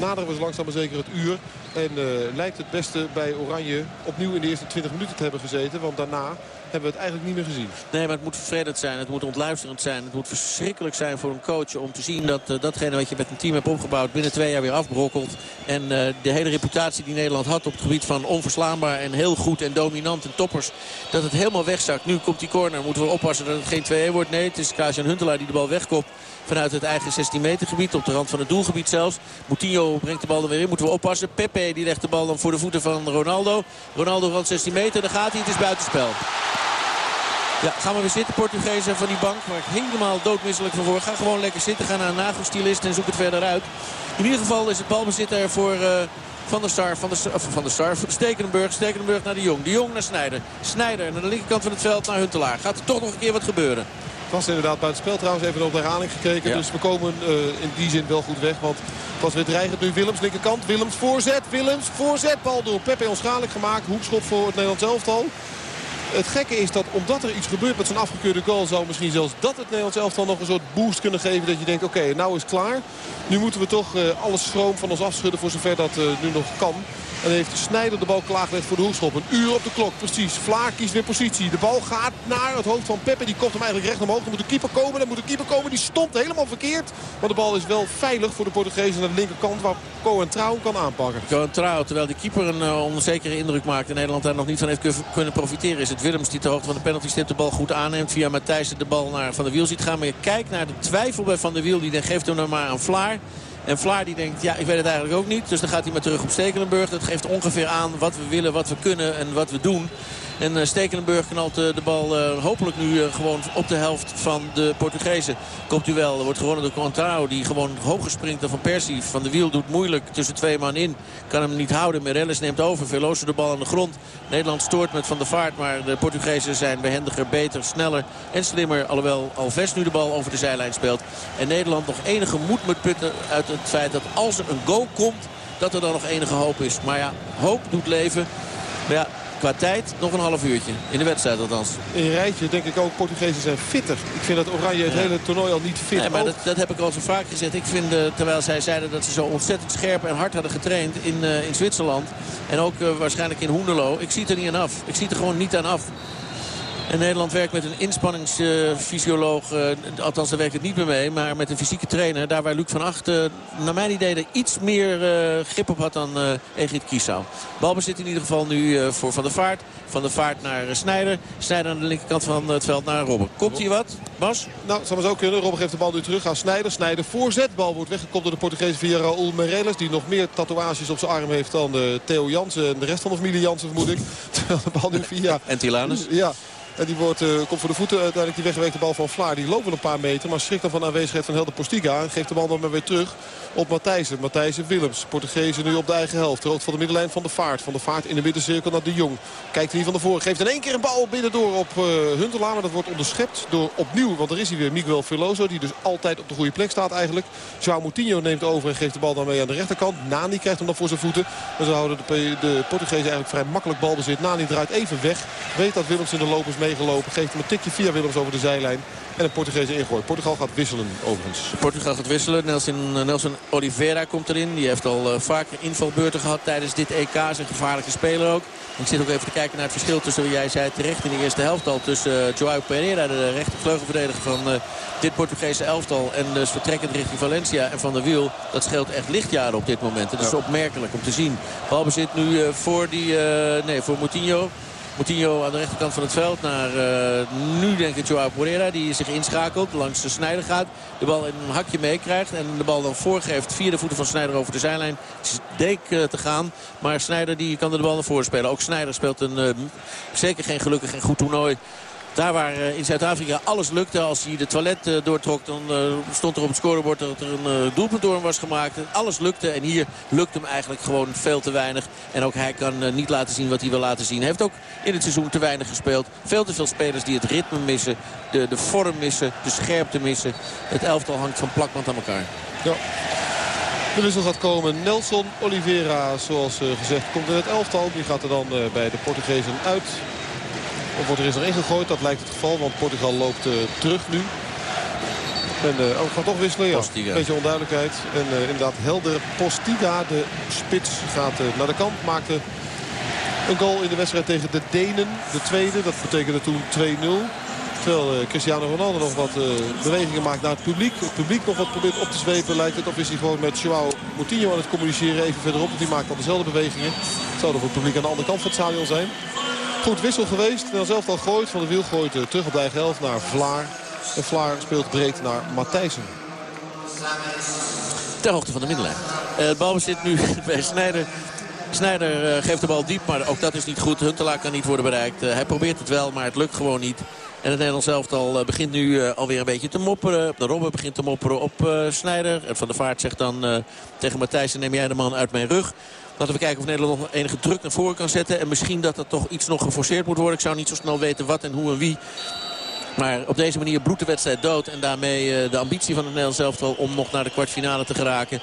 naderen we langzaam maar zeker het uur. En lijkt het beste bij Oranje opnieuw in de eerste 20 minuten te hebben gezeten. Want daarna hebben we het eigenlijk niet meer gezien. Nee, maar het moet vervelend zijn. Het moet ontluisterend zijn. Het moet verschrikkelijk zijn voor een coach om te zien dat uh, datgene wat je met een team hebt opgebouwd binnen twee jaar weer afbrokkelt. En uh, de hele reputatie die Nederland had op het gebied van onverslaanbaar en heel goed en dominant en toppers. Dat het helemaal wegzakt. Nu komt die corner. Moeten we oppassen dat het geen 2-1 wordt. Nee, het is Klaas-Jan Huntelaar die de bal wegkopt vanuit het eigen 16 meter gebied. Op de rand van het doelgebied zelfs. Moutinho brengt de bal er weer in. Moeten we oppassen. Pepe die legt de bal dan voor de voeten van Ronaldo. Ronaldo rand 16 meter. Daar gaat hij. Het is buitenspel. Ja, gaan we weer zitten, Portugezen van die bank. Waar ik helemaal doodmisselijk van word. Ga gewoon lekker zitten. Ga naar een nagelstilist en zoek het verder uit. In ieder geval is het balbezit er voor... Uh, van de Star, van de, van de Star, Stekenenburg, Stekenenburg naar de Jong. De Jong naar Snijder. Snijder naar de linkerkant van het veld naar Huntelaar. Gaat er toch nog een keer wat gebeuren? Het was inderdaad buiten spel trouwens even op de herhaling gekeken. Dus we komen uh, in die zin wel goed weg. Want het was weer dreigend nu Willems linkerkant. Willems voorzet. Willems voorzet. Bal door Pepe onschadelijk gemaakt. Hoekschop voor het Nederlands elftal. Het gekke is dat omdat er iets gebeurt met zijn afgekeurde goal... zou misschien zelfs dat het Nederlands elftal nog een soort boost kunnen geven. Dat je denkt, oké, nou is het klaar. Nu moeten we toch uh, alle stroom van ons afschudden voor zover dat uh, nu nog kan. En heeft Snijder de bal klaargelegd voor de hoekschop. Een uur op de klok, precies. Vlaar kiest weer positie. De bal gaat naar het hoofd van Peppe. Die komt hem eigenlijk recht omhoog. Dan moet de keeper komen. Dan moet de keeper komen. Die stond helemaal verkeerd. Maar de bal is wel veilig voor de Portugezen aan de linkerkant. Waar Cohen Trouw kan aanpakken. Cohen Trouw, terwijl de keeper een uh, onzekere indruk maakt. En Nederland daar nog niet van heeft kunnen profiteren. Is het Willems die ter hoogte van de penalty stip de bal goed aanneemt. Via Matthijs de bal naar Van der Wiel ziet gaan. Maar je kijkt naar de twijfel bij Van der Wiel. Die geeft hem nog maar aan Vlaar. En Vlaar die denkt, ja, ik weet het eigenlijk ook niet. Dus dan gaat hij maar terug op Stekelenburg. Dat geeft ongeveer aan wat we willen, wat we kunnen en wat we doen. En uh, Stekelenburg knalt uh, de bal uh, hopelijk nu gewoon op de helft van de Portugezen. Komt u wel, wordt gewonnen door Contrao die gewoon hoger springt dan Van Persie. Van de Wiel doet moeilijk tussen twee man in. Kan hem niet houden. Meirelles neemt over. Veloso de bal aan de grond. Nederland stoort met Van der Vaart. Maar de Portugezen zijn behendiger, beter, sneller en slimmer. Alhoewel Alves nu de bal over de zijlijn speelt. En Nederland nog enige moed moet putten uit het feit dat als er een goal komt... dat er dan nog enige hoop is. Maar ja, hoop doet leven. Maar ja, Qua tijd nog een half uurtje. In de wedstrijd althans. In een rijtje denk ik ook Portugezen zijn fitter. Ik vind dat Oranje het hele toernooi al niet fit Nee, maar dat, dat, heb ik al zo vaak gezegd. Ik vind, uh, terwijl zij zeiden dat ze zo ontzettend scherp en hard hadden getraind in, uh, in Zwitserland. En ook uh, waarschijnlijk in Hoenderlo. Ik zie het er niet aan af. Ik zie het er gewoon niet aan af. En Nederland werkt met een inspanningsfysioloog. Uh, althans, daar werkt het niet meer mee. Maar met een fysieke trainer. Daar waar Luc van Acht, uh, naar mijn idee, er iets meer uh, grip op had dan uh, Egrid Kiesau. Balbezit in ieder geval nu voor Van der Vaart. Van der Vaart naar Snijder. Snijder aan de linkerkant van het veld naar Robben. Komt hier wat, Bas? Nou, zou maar zo kunnen. Robben geeft de bal nu terug aan Snijder. Snijder voorzet. Bal wordt weggekopt door de Portugees via Raúl Meireles. Die nog meer tatoeages op zijn arm heeft dan Theo Jansen. En de rest van de familie Jansen vermoed ik. Terwijl de bal nu via... En Tilanus? Ja. En die wordt, uh, komt voor de voeten uiteindelijk die weggewerkte bal van Vlaar. Die loopt wel een paar meter, maar schrikt dan van aanwezigheid van Helder Postiga. En geeft de bal dan maar weer terug op Matthijsen. Matthijsen Willems. Portugezen nu op de eigen helft. Rood van de middenlijn van de vaart. Van de vaart in de middencirkel naar de Jong. Kijkt hier van de voor. Geeft in één keer een bal binnendoor op uh, Huntelaar. Maar dat wordt onderschept door opnieuw. Want er is hij weer Miguel Filoso. Die dus altijd op de goede plek staat eigenlijk. João Moutinho neemt over en geeft de bal dan mee aan de rechterkant. Nani krijgt hem dan voor zijn voeten. En zo houden de, de Portugezen eigenlijk vrij makkelijk balbezit. Nani draait even weg. Weet dat Willems in de loop is Geeft hem een tikje via Willems over de zijlijn. En een Portugese ingooit. Portugal gaat wisselen overigens. Portugal gaat wisselen. Nelson, Nelson Oliveira komt erin. Die heeft al uh, vaker invalbeurten gehad tijdens dit EK. Is een gevaarlijke speler ook. Ik zit ook even te kijken naar het verschil tussen, jij zei terecht in de eerste helft al... tussen uh, Joao Pereira, de rechtervleugelverdediger van uh, dit Portugese elftal... en dus vertrekkend richting Valencia en Van der Wiel. Dat scheelt echt lichtjaren op dit moment. Het is ja. opmerkelijk om te zien. Balbezit nu uh, voor, die, nee, voor Moutinho. Moutinho aan de rechterkant van het veld naar uh, nu denk ik Joao Pereira. Die zich inschakelt, langs de Snijder gaat. De bal in een hakje meekrijgt en de bal dan voorgeeft via de voeten van Snijder over de zijlijn. Het is deek uh, te gaan, maar Snijder die kan er de bal naar voren spelen. Ook Snijder speelt een, uh, zeker geen gelukkig en goed toernooi. Daar waar in Zuid-Afrika alles lukte. Als hij de toilet uh, doortrok, dan uh, stond er op het scorebord dat er een doelpunt door hem was gemaakt. Alles lukte en hier lukt hem eigenlijk gewoon veel te weinig. En ook hij kan niet laten zien wat hij wil laten zien. Hij heeft ook in het seizoen te weinig gespeeld. Veel te veel spelers die het ritme missen, de, de vorm missen, de scherpte missen. Het elftal hangt van plakband aan elkaar. Ja. De wissel gaat komen. Nelson Oliveira, zoals gezegd, komt in het elftal. Die gaat er dan bij de Portugezen uit. Of wordt er eens erin gegooid? Dat lijkt het geval, want Portugal loopt uh, terug nu. En uh, oh, gaat toch wisselen, ja. Een beetje onduidelijkheid. En uh, inderdaad helder. Postiga, de spits, gaat naar de kant. Maakte een goal in de wedstrijd tegen de Denen. De tweede, dat betekende toen 2-0. Terwijl Cristiano Ronaldo nog wat bewegingen maakt naar het publiek. Het publiek nog wat probeert op te zwepen. Lijkt het of is hij gewoon met Joao Moutinho aan het communiceren. Even verderop, want die maakt dan dezelfde bewegingen. Het zou er voor het publiek aan de andere kant van het stadion zijn. Goed wissel geweest. Dan zelf al gooit. Van de wiel gooit terug op de eigen helft naar Vlaar. En Vlaar speelt breed naar Matthijsen. Ter hoogte van de middenlijn. Het balbezit nu bij Snijder. Snijder uh, geeft de bal diep, maar ook dat is niet goed. Huntelaar kan niet worden bereikt. Hij probeert het wel, maar het lukt gewoon niet. En het Nederlands elftal begint nu uh, alweer een beetje te mopperen. De Robben begint te mopperen op uh, Snijder. En Van der Vaart zegt dan tegen Matthijsen... neem jij de man uit mijn rug. Laten we kijken of Nederland nog enige druk naar voren kan zetten. En misschien dat dat toch iets nog geforceerd moet worden. Ik zou niet zo snel weten wat en hoe en wie. Maar op deze manier bloedt de wedstrijd dood. En daarmee de ambitie van het Nederlands elftal om nog naar de kwartfinale te geraken.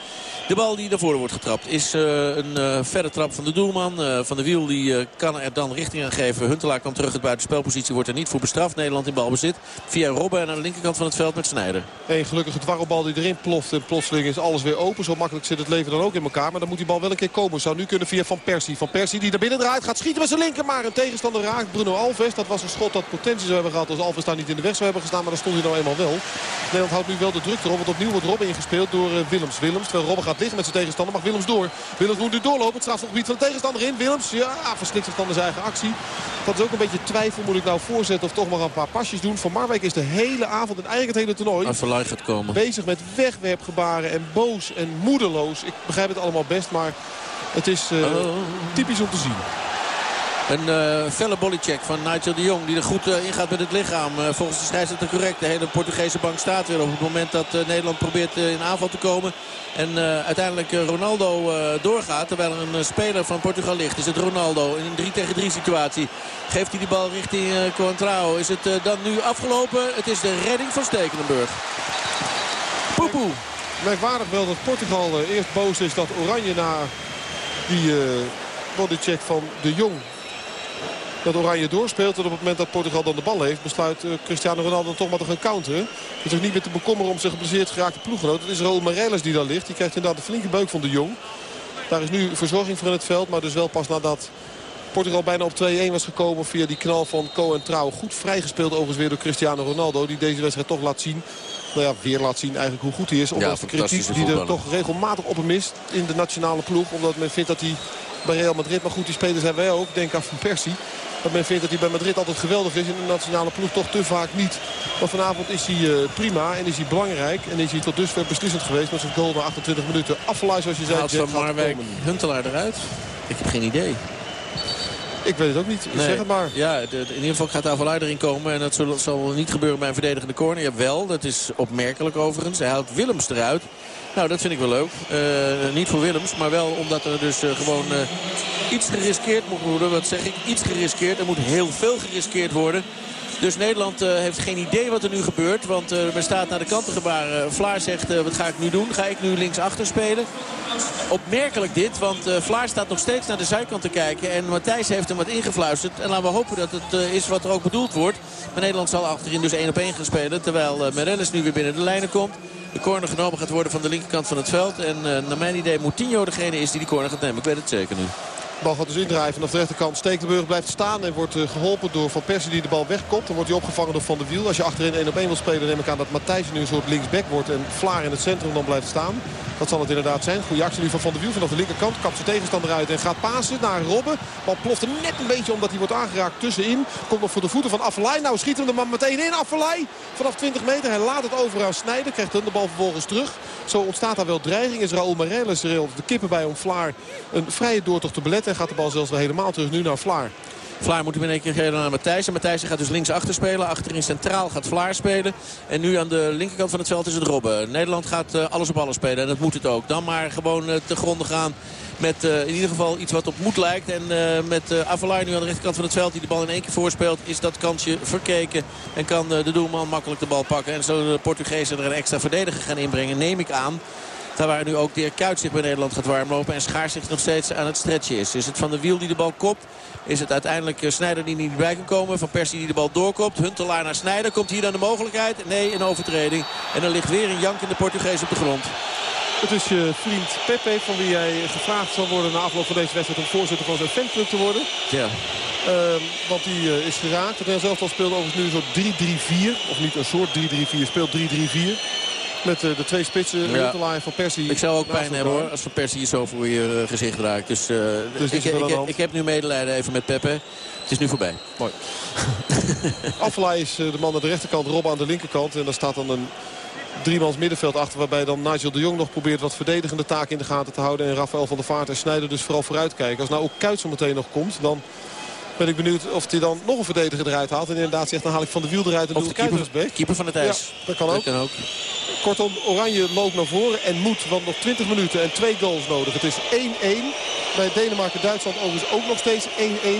De bal die naar voren wordt getrapt is uh, een uh, verre trap van de doelman. Van de Wiel die kan er dan richting aan geven. Huntelaar kan terug. Het buitenspelpositie wordt er niet voor bestraft. Nederland in balbezit. Via Robben aan de linkerkant van het veld met Snijder. Een gelukkige dwarrelbal die erin ploft. En plotseling is alles weer open. Zo makkelijk zit het leven dan ook in elkaar. Maar dan moet die bal wel een keer komen. Zou nu kunnen via Van Persie. Van Persie die naar binnen draait. Gaat schieten met zijn linker. Maar een tegenstander raakt. Bruno Alves. Dat was een schot dat potentie zou hebben gehad. Als Alves daar niet in de weg zou hebben gestaan. Maar daar stond hij nou eenmaal wel. Nederland houdt nu wel de druk erop. Want opnieuw wordt Robben ingespeeld door Willems. Willems. Terwijl Robben gaat liggen met zijn tegenstander. Mag Willems door. Willems moet nu doorlopen. Het strafgebied van de tegenstander in. Willems, ja, verslikt zich dan de zijn eigen actie. Dat is ook een beetje twijfel. Moet ik nou voorzetten of toch maar een paar pasjes doen. Van Marwijk is de hele avond en eigenlijk het hele toernooi... Aan gaat komen. Bezig met wegwerpgebaren en boos en moedeloos. Ik begrijp het allemaal best, maar het is uh, oh. typisch om te zien. Een uh, felle bodycheck van Nigel de Jong die er goed uh, ingaat met het lichaam. Uh, volgens de scheidsrechter correct. De hele Portugese bank staat weer op het moment dat Nederland probeert in aanval te komen. En uiteindelijk Ronaldo doorgaat terwijl er een speler van Portugal ligt. Is het Ronaldo in een 3 tegen 3 situatie. Geeft hij die bal richting Coentrao. Is het dan nu afgelopen? Het is de redding van Stekelenburg. Poepoe. Merkwaardig wel dat Portugal eerst boos is dat Oranje na die bodycheck van de Jong dat Oranje doorspeelt. En op het moment dat Portugal dan de bal heeft... besluit uh, Cristiano Ronaldo toch maar te gaan counteren. Dus ook niet meer te bekommeren om zijn geblesseerd geraakte ploeggenoot. Het is Mareles die daar ligt. Die krijgt inderdaad een flinke beuk van de Jong. Daar is nu verzorging voor in het veld. Maar dus wel pas nadat Portugal bijna op 2-1 was gekomen via die knal van Cohen Trouw. Goed vrijgespeeld overigens weer door Cristiano Ronaldo. Die deze wedstrijd toch laat zien nou ja, weer laat zien eigenlijk hoe goed hij is. Omdat de kritiek die er toch regelmatig op hem is in de nationale ploeg. Omdat men vindt dat hij bij Real Madrid, maar goed die spelers hebben wij ook. Denk aan Van Persie. Dat men vindt dat hij bij Madrid altijd geweldig is. In de nationale ploeg toch te vaak niet. Maar vanavond is hij uh, prima en is hij belangrijk. En is hij tot dusver beslissend geweest met zijn goal na 28 minuten. Afvalaai zoals je zei. Haalt van Marwijk Huntelaar eruit? Ik heb geen idee. Ik weet het ook niet. Nee. Zeg het maar. Ja, de, in ieder geval gaat Avalai erin komen. En dat zal, zal, niet gebeuren bij een verdedigende corner. Ja, wel. Dat is opmerkelijk overigens. Hij haalt Willems eruit. Nou, dat vind ik wel leuk. Uh, niet voor Willems, maar wel omdat er dus uh, gewoon uh, iets geriskeerd moet worden. Wat zeg ik? Iets geriskeerd. Er moet heel veel geriskeerd worden. Dus Nederland uh, heeft geen idee wat er nu gebeurt. Want men staat naar de kanten gebaren. Vlaar zegt, wat ga ik nu doen? Ga ik nu linksachter spelen? Opmerkelijk dit, want Vlaar staat nog steeds naar de zijkant te kijken. En Matthijs heeft hem wat ingefluisterd. En laten we hopen dat het is wat er ook bedoeld wordt. Maar Nederland zal achterin dus 1 op 1 gaan spelen. Terwijl Mereles nu weer binnen de lijnen komt. De corner genomen gaat worden van de linkerkant van het veld. En naar mijn idee Moutinho degene is die die corner gaat nemen. Ik weet het zeker nu. De bal gaat dus indrijven. En op de rechterkant Stekelenburg blijft staan. En wordt eh, geholpen door Van Persie die de bal wegkomt. Dan wordt hij opgevangen door Van der Wiel. Als je achterin 1 op 1 wil spelen neem ik aan dat Matthijs nu een soort linksback wordt. En Vlaar in het centrum dan blijft staan. Dat zal het inderdaad zijn. Goede actie nu van Van der Wiel vanaf de linkerkant. Kapt zijn tegenstander uit en gaat pasen naar Robben. Bal ploft er net een beetje omdat hij wordt aangeraakt tussenin. Komt nog voor de voeten van Affelay. Nou schiet hem de man meteen in. Affelay vanaf 20 meter. Hij laat het over aan Snijden. Krijgt dan de bal vervolgens terug. Zo ontstaat daar wel dreiging. Is Raúl Mareles er de kippen bij om Vlaar een vrije doortocht te beletten. En gaat de bal zelfs wel helemaal terug nu naar Vlaar. Vlaar moet hem in één keer geven naar Matthijs. En Matthijs gaat dus links achter spelen. Achterin centraal gaat Vlaar spelen. En nu aan de linkerkant van het veld is het Robben. Nederland gaat uh, alles op alles spelen. En dat moet het ook. Dan maar gewoon uh, te gronden gaan. Met uh, in ieder geval iets wat op moed lijkt. En met Avalai nu aan de rechterkant van het veld die de bal in één keer voorspeelt. Is dat kansje verkeken. En kan de doelman makkelijk de bal pakken. En zo de Portugezen er een extra verdediger gaan inbrengen. Neem ik aan. Daar waar nu ook de Kuit zich bij Nederland gaat warmlopen. En Schaar zich nog steeds aan het stretchen is. Is het Van de Wiel die de bal kopt? Is het uiteindelijk Snijder die niet bij kan komen? Van Persie die de bal doorkopt. Huntelaar naar Snijder. Komt hier dan de mogelijkheid? Nee, een overtreding. En er ligt weer een jank in de Portugees op de grond. Het is je vriend Pepe van wie jij gevraagd zal worden na afloop van deze wedstrijd om voorzitter van zijn fanclub te worden. Ja. Uh, want die uh, is geraakt. Het zelf al speelt overigens nu een soort 3-3-4. Of niet een soort 3-3-4. Speelt 3-3-4. Met uh, de twee spitsen, ja. van Persie. Ik zou ook pijn hebben hoor, als Van Persie zo voor je gezicht raakt. Dus, dus ik, ik, ik, ik, heb nu medelijden even met Pepe. Het is nu voorbij. Mooi. Is de man aan de rechterkant, Rob aan de linkerkant. En daar staat dan een driemans middenveld achter. Waarbij dan Nigel de Jong nog probeert wat verdedigende taken in de gaten te houden. En Rafael van der Vaart en Snijder dus vooral vooruit kijken. Als nou ook Kuit zo meteen nog komt, dan ben ik benieuwd of hij dan nog een verdediger eruit haalt. En inderdaad zegt, dan haal ik van de wiel eruit en doe keeper, keeper van het ijs. Ja, dat kan ook. Dat kan ook. Kortom, Oranje loopt naar voren en moet. Want nog 20 minuten en twee goals nodig. Het is 1-1. Bij Denemarken-Duitsland overigens ook nog steeds 1-1.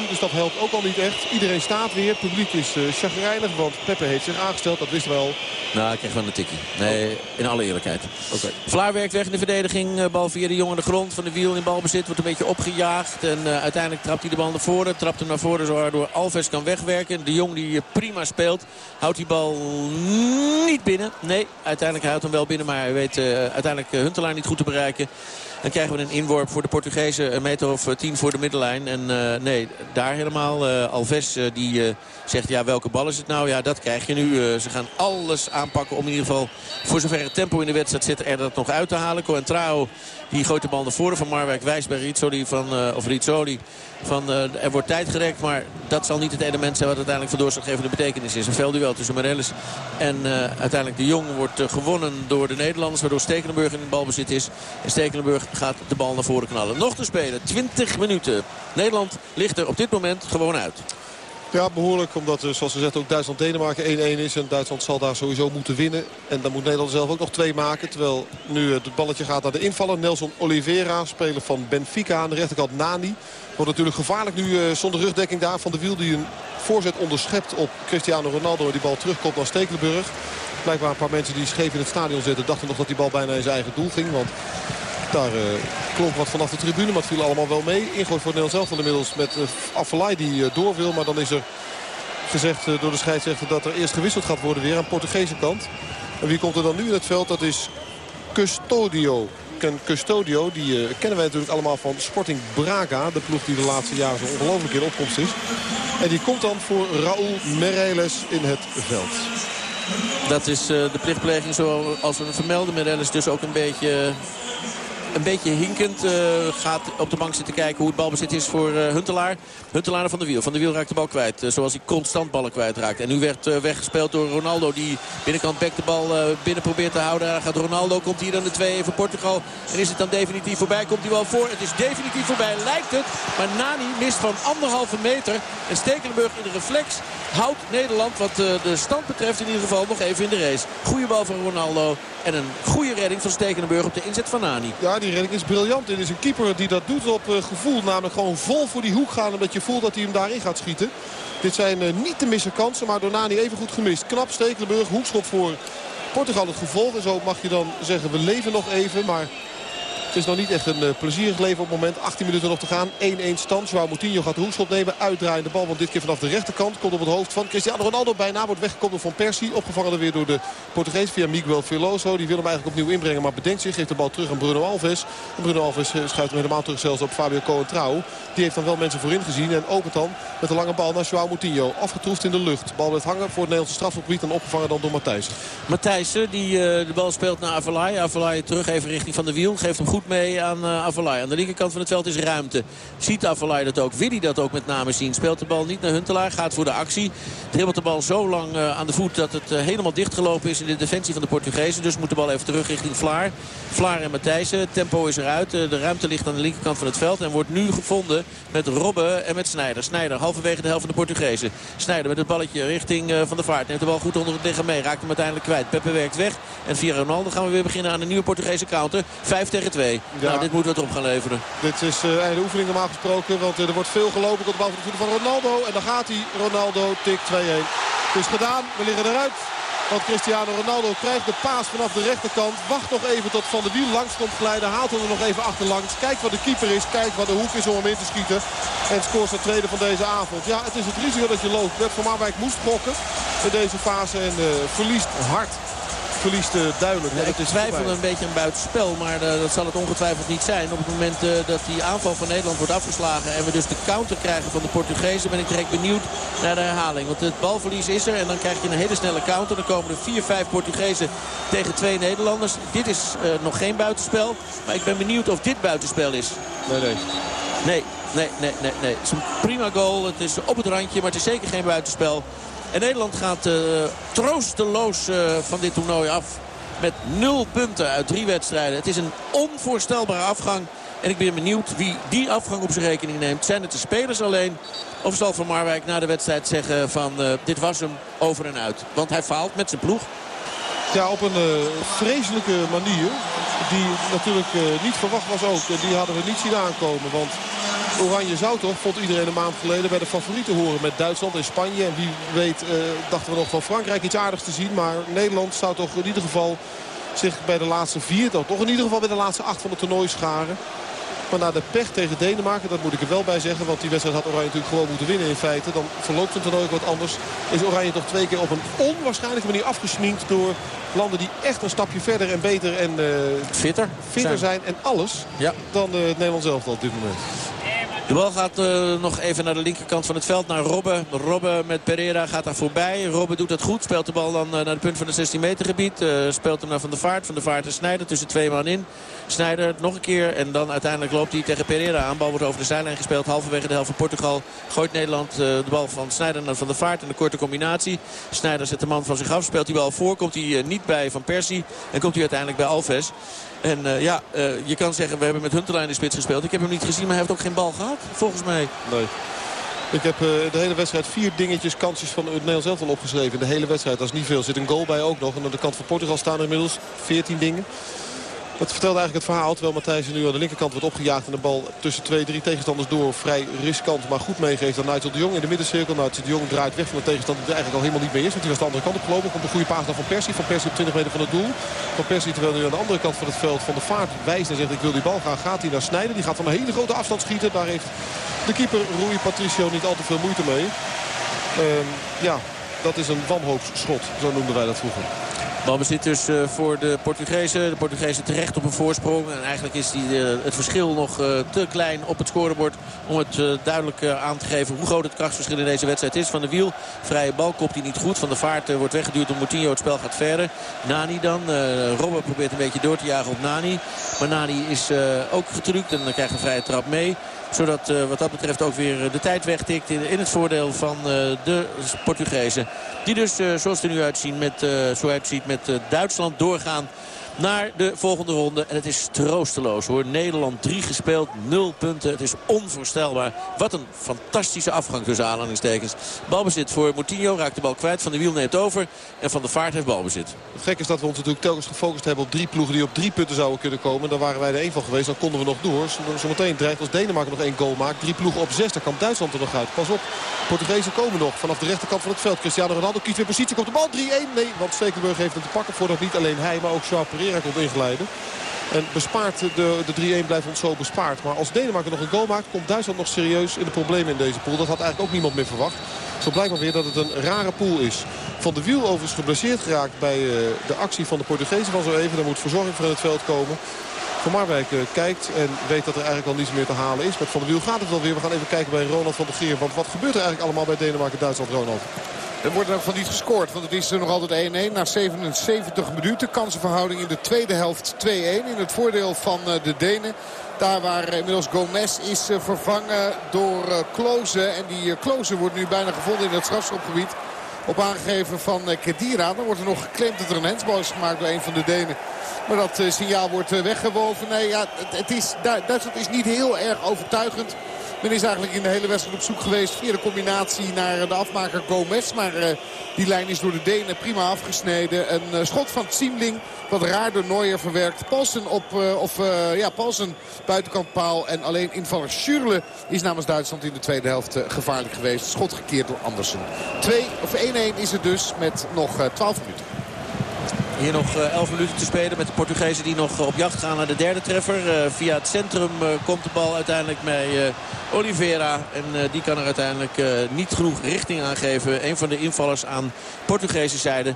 Dus dat helpt ook al niet echt. Iedereen staat weer. Het publiek is uh, chagrijnig. Want Peppe heeft zich aangesteld. Dat wisten we al. Nou, ik krijg wel een tikkie. Nee, in alle eerlijkheid. Okay. Vlaar werkt weg in de verdediging. Eh, bal via de jongen de grond. Van de wiel in balbezit. Wordt een beetje opgejaagd. En uh, uiteindelijk trapt hij de bal naar voren. Trapt hem naar voren waardoor Alves kan wegwerken. De jong die prima speelt. Houdt die bal niet binnen. Nee, uiteindelijk houdt hem wel binnen. Maar hij weet uh, uiteindelijk Huntelaar niet goed te bereiken. Dan krijgen we een inworp voor de Portugezen. Een meter of tien voor de middenlijn. En uh, nee, daar helemaal. Uh, Alves die zegt, ja, welke bal is het nou? Ja, dat krijg je nu. ze gaan alles aanpakken om in ieder geval... voor zover het tempo in de wedstrijd zit er dat nog uit te halen. Coentrao die gooit de bal naar voren van Marwijk Wijs bij Rizzoli van, of Rizzoli. Van, er wordt tijd gerekt, maar dat zal niet het element zijn wat uiteindelijk van doorslaggevende betekenis is. Een veldduel tussen Marelis en uiteindelijk de Jong wordt gewonnen door de Nederlanders. Waardoor Stekelenburg in de balbezit is. En Stekelenburg gaat de bal naar voren knallen. Nog te spelen, 20 minuten. Nederland ligt er op dit moment gewoon uit. Ja, behoorlijk. Omdat, eh, zoals gezegd, ook Duitsland-Denemarken 1-1 is. En Duitsland zal daar sowieso moeten winnen. En dan moet Nederland zelf ook nog twee maken. Terwijl nu het balletje gaat naar de invaller. Nelson Oliveira, speler van Benfica. Aan de rechterkant Nani. Wordt natuurlijk gevaarlijk nu eh, zonder rugdekking daar. Van de Wiel die een voorzet onderschept op Cristiano Ronaldo. Die bal terugkomt naar Stekelenburg. Blijkbaar een paar mensen die scheef in het stadion zitten. Dachten nog dat die bal bijna in zijn eigen doel ging. Want daar uh, klonk wat vanaf de tribune, maar het viel allemaal wel mee. Ingooi voor Nederland zelf inmiddels met uh, die uh, door wil. Maar dan is er gezegd door de scheidsrechter dat er eerst gewisseld gaat worden weer aan Portugese kant. En wie komt er dan nu in het veld? Dat is Custodio. Custodio, die kennen wij natuurlijk allemaal van Sporting Braga. De ploeg die de laatste jaren zo ongelooflijk in opkomst is. En die komt dan voor Raúl Mereiles in het veld. Dat is de plichtpleging zoals we vermelden. Mereiles dus ook een beetje een beetje hinkend. Uh, gaat op de bank zitten kijken hoe het balbezit is voor uh, Huntelaar. Huntelaar van de wiel. Van de wiel raakt de bal kwijt. Uh, zoals hij constant ballen kwijtraakt. En nu werd weggespeeld door Ronaldo. Die binnenkant bek de bal binnen probeert te houden. Daar gaat Ronaldo. Komt hier dan de 2 voor Portugal. En is het dan definitief voorbij? Komt hij wel voor? Het is definitief voorbij. Lijkt het. Maar Nani mist van anderhalve meter. En Stekelenburg in de reflex houdt Nederland wat de stand betreft in ieder geval nog even in de race. Goede bal van Ronaldo. En een goede redding van Stekelenburg op de inzet van Nani. Ja, die redding is briljant. Dit is een keeper die dat doet op uh, gevoel. Namelijk gewoon vol voor die hoek gaan. Omdat je voelt dat hij hem daarin gaat schieten. Dit zijn uh, niet te missen kansen. Maar door Nani even goed gemist. Knap Stekelenburg. Hoekschop voor Portugal het gevolg. En zo mag je dan zeggen we leven nog even. Maar het is nog niet echt een uh, plezierig leven op het moment. 18 minuten nog te gaan. 1-1 stand. Joao Moutinho gaat de hoekschop nemen. Uitdraaien de bal. Want dit keer vanaf de rechterkant. Komt op het hoofd van Cristiano Ronaldo. Bijna wordt weggekomen Van Persie. Opgevangen weer door de Portugees via Miguel Veloso. Die wil hem eigenlijk opnieuw inbrengen. Maar bedenkt zich. Geeft de bal terug aan Bruno Alves. En Bruno Alves eh, schuift hem helemaal terug zelfs op Fabio Coentrao. Die heeft dan wel mensen voorin gezien. En opent dan met een lange bal naar Joao Moutinho. Afgetroefd in de lucht. Bal werd hangen voor het Nederlandse strafgebied. En opgevangen dan door Matthijssen. Matthijssen die uh, de bal speelt naar Avalai. Avalai terug even richting Van de Wiel. Geeft hem goed mee aan uh, Avalai. Aan de linkerkant van het veld is ruimte. Ziet Avalai dat ook. Wil hij dat ook met name zien. Speelt de bal niet naar Huntelaar. Gaat voor de actie. Dribbelt de bal zo lang uh, aan de voet dat het uh, helemaal dichtgelopen is in de defensie van de Portugezen. Dus moet de bal even terug richting Vlaar. Vlaar en Matthijssen. Tempo is eruit. de ruimte ligt aan de linkerkant van het veld. En wordt nu gevonden met Robben en met Snijder. Snijder halverwege de helft van de Portugezen. Snijder met het balletje richting Van der Vaart. Neemt de bal goed onder het liggen mee. Raakt hem uiteindelijk kwijt. Peppe werkt weg. En via Ronaldo gaan we weer beginnen aan een nieuwe Portugese counter. 5 tegen 2. Ja. Nou, dit moet wat op gaan leveren. Dit is uh, einde oefening normaal gesproken. Want uh, er wordt veel gelopen tot de bal van de voeten van Ronaldo. En dan gaat hij. Ronaldo tik 2-1. Het is gedaan. We liggen eruit. Want Cristiano Ronaldo krijgt de paas vanaf de rechterkant. Wacht nog even tot Van de Wiel langs komt glijden. Haalt hem er nog even achterlangs. Kijkt wat de keeper is. Kijkt wat de hoek is om hem in te schieten. En scoort zijn tweede van deze avond. Ja, het is het risico dat je loopt. Bert van Marwijk moest gokken in deze fase. En uh, verliest hard verliest uh, duidelijk. Ja, ik twijfel een beetje aan buitenspel, maar uh, dat zal het ongetwijfeld niet zijn. Op het moment uh, dat die aanval van Nederland wordt afgeslagen en we dus de counter krijgen van de Portugezen, ben ik direct benieuwd naar de herhaling. Want het balverlies is er en dan krijg je een hele snelle counter. Dan komen er 4, 5 Portugezen tegen twee Nederlanders. Dit is nog geen buitenspel, maar ik ben benieuwd of dit buitenspel is. Nee, nee. Nee, nee, nee, nee. nee. Het is een prima goal. Het is op het randje, maar het is zeker geen buitenspel. En Nederland gaat uh, troosteloos uh, van dit toernooi af. Met nul punten uit drie wedstrijden. Het is een onvoorstelbare afgang. En ik ben benieuwd wie die afgang op zijn rekening neemt. Zijn het de spelers alleen? Of zal Van Marwijk na de wedstrijd zeggen van uh, dit was hem over en uit. Want hij faalt met zijn ploeg. Ja, op een vreselijke manier. Die natuurlijk niet verwacht was ook. Die hadden we niet zien aankomen. Want Oranje zou toch, vond iedereen een maand geleden, bij de favorieten horen met Duitsland en Spanje. En wie weet uh, dachten we nog van Frankrijk iets aardigs te zien. Maar Nederland zou toch in ieder geval zich bij de laatste vier, toch in ieder geval bij de laatste acht van het toernooi scharen. Maar na de pech tegen Denemarken, dat moet ik er wel bij zeggen. Want die wedstrijd had Oranje natuurlijk gewoon moeten winnen in feite. Dan verloopt het toernooi wat anders. Is Oranje toch twee keer op een onwaarschijnlijke manier afgesminkt door landen die echt een stapje verder en beter en uh, fitter, fitter zijn. En alles ja. dan uh, het Nederlands elftal op dit moment. De bal gaat uh, nog even naar de linkerkant van het veld. Naar Robben. Robben met Pereira gaat daar voorbij. Robben doet het goed. Speelt de bal dan uh, naar de punt van het 16 meter gebied. Uh, speelt hem naar Van de Vaart. Van de Vaart en Snijder tussen twee man in. Snijder nog een keer. En dan uiteindelijk loopt hij tegen Pereira aan. Bal wordt over de zijlijn gespeeld. Halverwege de helft van Portugal gooit Nederland de bal van Snijder naar Van de Vaart. En de korte combinatie. Snijder zet de man van zich af. Speelt die bal voor. Komt hij niet bij Van Persie. En komt hij uiteindelijk bij Alves. En uh, ja, uh, je kan zeggen, we hebben met Huntelaar in de spits gespeeld. Ik heb hem niet gezien, maar hij heeft ook geen bal gehad, volgens mij. Nee. Ik heb uh, de hele wedstrijd vier dingetjes, kansjes van het Nederlands elftal opgeschreven. De hele wedstrijd, dat is niet veel. Er zit een goal bij ook nog. En aan de kant van Portugal staan er inmiddels 14 dingen. Dat vertelt eigenlijk het verhaal. Terwijl Matthijs nu aan de linkerkant wordt opgejaagd. En de bal tussen twee, drie tegenstanders door vrij riskant. Maar goed meegeeft aan Nigel de Jong in de middencirkel. Nigel de Jong draait weg van de tegenstander die eigenlijk al helemaal niet meer is. Want die was de andere kant op gelopen. Komt een goede paas van Persie. Van Persie op 20 meter van het doel. Van Persie terwijl nu aan de andere kant van het veld van de vaart wijst. En zegt ik wil die bal gaan. Gaat hij naar Snijden. Die gaat van een hele grote afstand schieten. Daar heeft de keeper Rui Patricio niet al te veel moeite mee. Uh, ja, dat is een wanhoopsschot. Zo noemden wij dat vroeger. Balbezit dus uh, voor de Portugezen. De Portugezen terecht op een voorsprong. En eigenlijk is die, uh, het verschil nog uh, te klein op het scorebord... om het duidelijk aan te geven hoe groot het krachtsverschil in deze wedstrijd is. Van de wiel, vrije bal, kopt hij niet goed. Van de vaart wordt weggeduwd door Moutinho. Het spel gaat verder. Nani dan. Robben probeert een beetje door te jagen op Nani. Maar Nani is ook getrukt en dan krijgt een vrije trap mee zodat uh, wat dat betreft ook weer de tijd wegtikt in, het voordeel van uh, de Portugezen. Die dus, zoals het er nu uitzien, met, zo uitziet, met Duitsland doorgaan naar de volgende ronde. En het is troosteloos hoor. Nederland 3 gespeeld, 0 punten. Het is onvoorstelbaar. Wat een fantastische afgang tussen aanhalingstekens. Balbezit voor Moutinho, raakt de bal kwijt. Van de wiel neemt over en Van de Vaart heeft balbezit. Het gek is dat we ons natuurlijk telkens gefocust hebben op drie ploegen die op drie punten zouden kunnen komen. Daar waren wij er één van geweest, dan konden we nog door. Zometeen dreigt als Denemarken nog één goal maakt. Drie ploegen op zes, dan kan Duitsland er nog uit. Pas op, Portugezen komen nog vanaf de rechterkant van het veld. Cristiano Ronaldo kiest weer positie, komt de bal 3-1. Nee, want Stekelenburg heeft hem te pakken voordat niet alleen hij, maar ook Charles Komt inglijden. En bespaart de, de 3-1 blijft ons zo bespaard. Maar als Denemarken nog een goal maakt, komt Duitsland nog serieus in de problemen in deze pool. Dat had eigenlijk ook niemand meer verwacht. Zo blijkt maar weer dat het een rare pool is. Van de Wiel overigens geblesseerd geraakt bij uh, de actie van de Portugezen van zo even. Daar moet verzorging in het veld komen. Van Marwijk uh, kijkt en weet dat er eigenlijk al niets meer te halen is. Met Van der Wiel gaat het wel weer. We gaan even kijken bij Ronald van der Geer. Want wat gebeurt er eigenlijk allemaal bij Denemarken-Duitsland, Ronald? Er wordt ook van niet gescoord. Want het is er nog altijd 1-1 na 77 minuten. Kansenverhouding in de tweede helft 2-1. In het voordeel van eh, de Denen. Daar waar inmiddels Gomez is eh, vervangen door Klozen. En die Klozen wordt nu bijna gevonden in het strafschopgebied. Op aangegeven van Kedira. Dan wordt er nog geclaimd dat er een hensbal is gemaakt door een van de Denen. Maar dat signaal wordt weggewoven. Nee, ja, het is, Duitsland is niet heel erg overtuigend. Men is eigenlijk in de hele wedstrijd op zoek geweest via de combinatie naar de afmaker Gomez. Maar uh, die lijn is door de Denen prima afgesneden. Een uh, schot van Tsiemling wat raar door Neuer verwerkt. Paulsen op, uh, of ja, Paulsen buitenkant paal. En alleen invaller Schürle is namens Duitsland in de tweede helft gevaarlijk geweest. Schot gekeerd door Andersen. 2 of 1-1 is het dus met nog 12 minuten. Hier nog 11 minuten te spelen met de Portugezen die nog op jacht gaan naar de derde treffer. via het centrum komt de bal uiteindelijk bij Oliveira. En die kan er uiteindelijk niet genoeg richting aangeven. Een van de invallers aan Portugese zijde.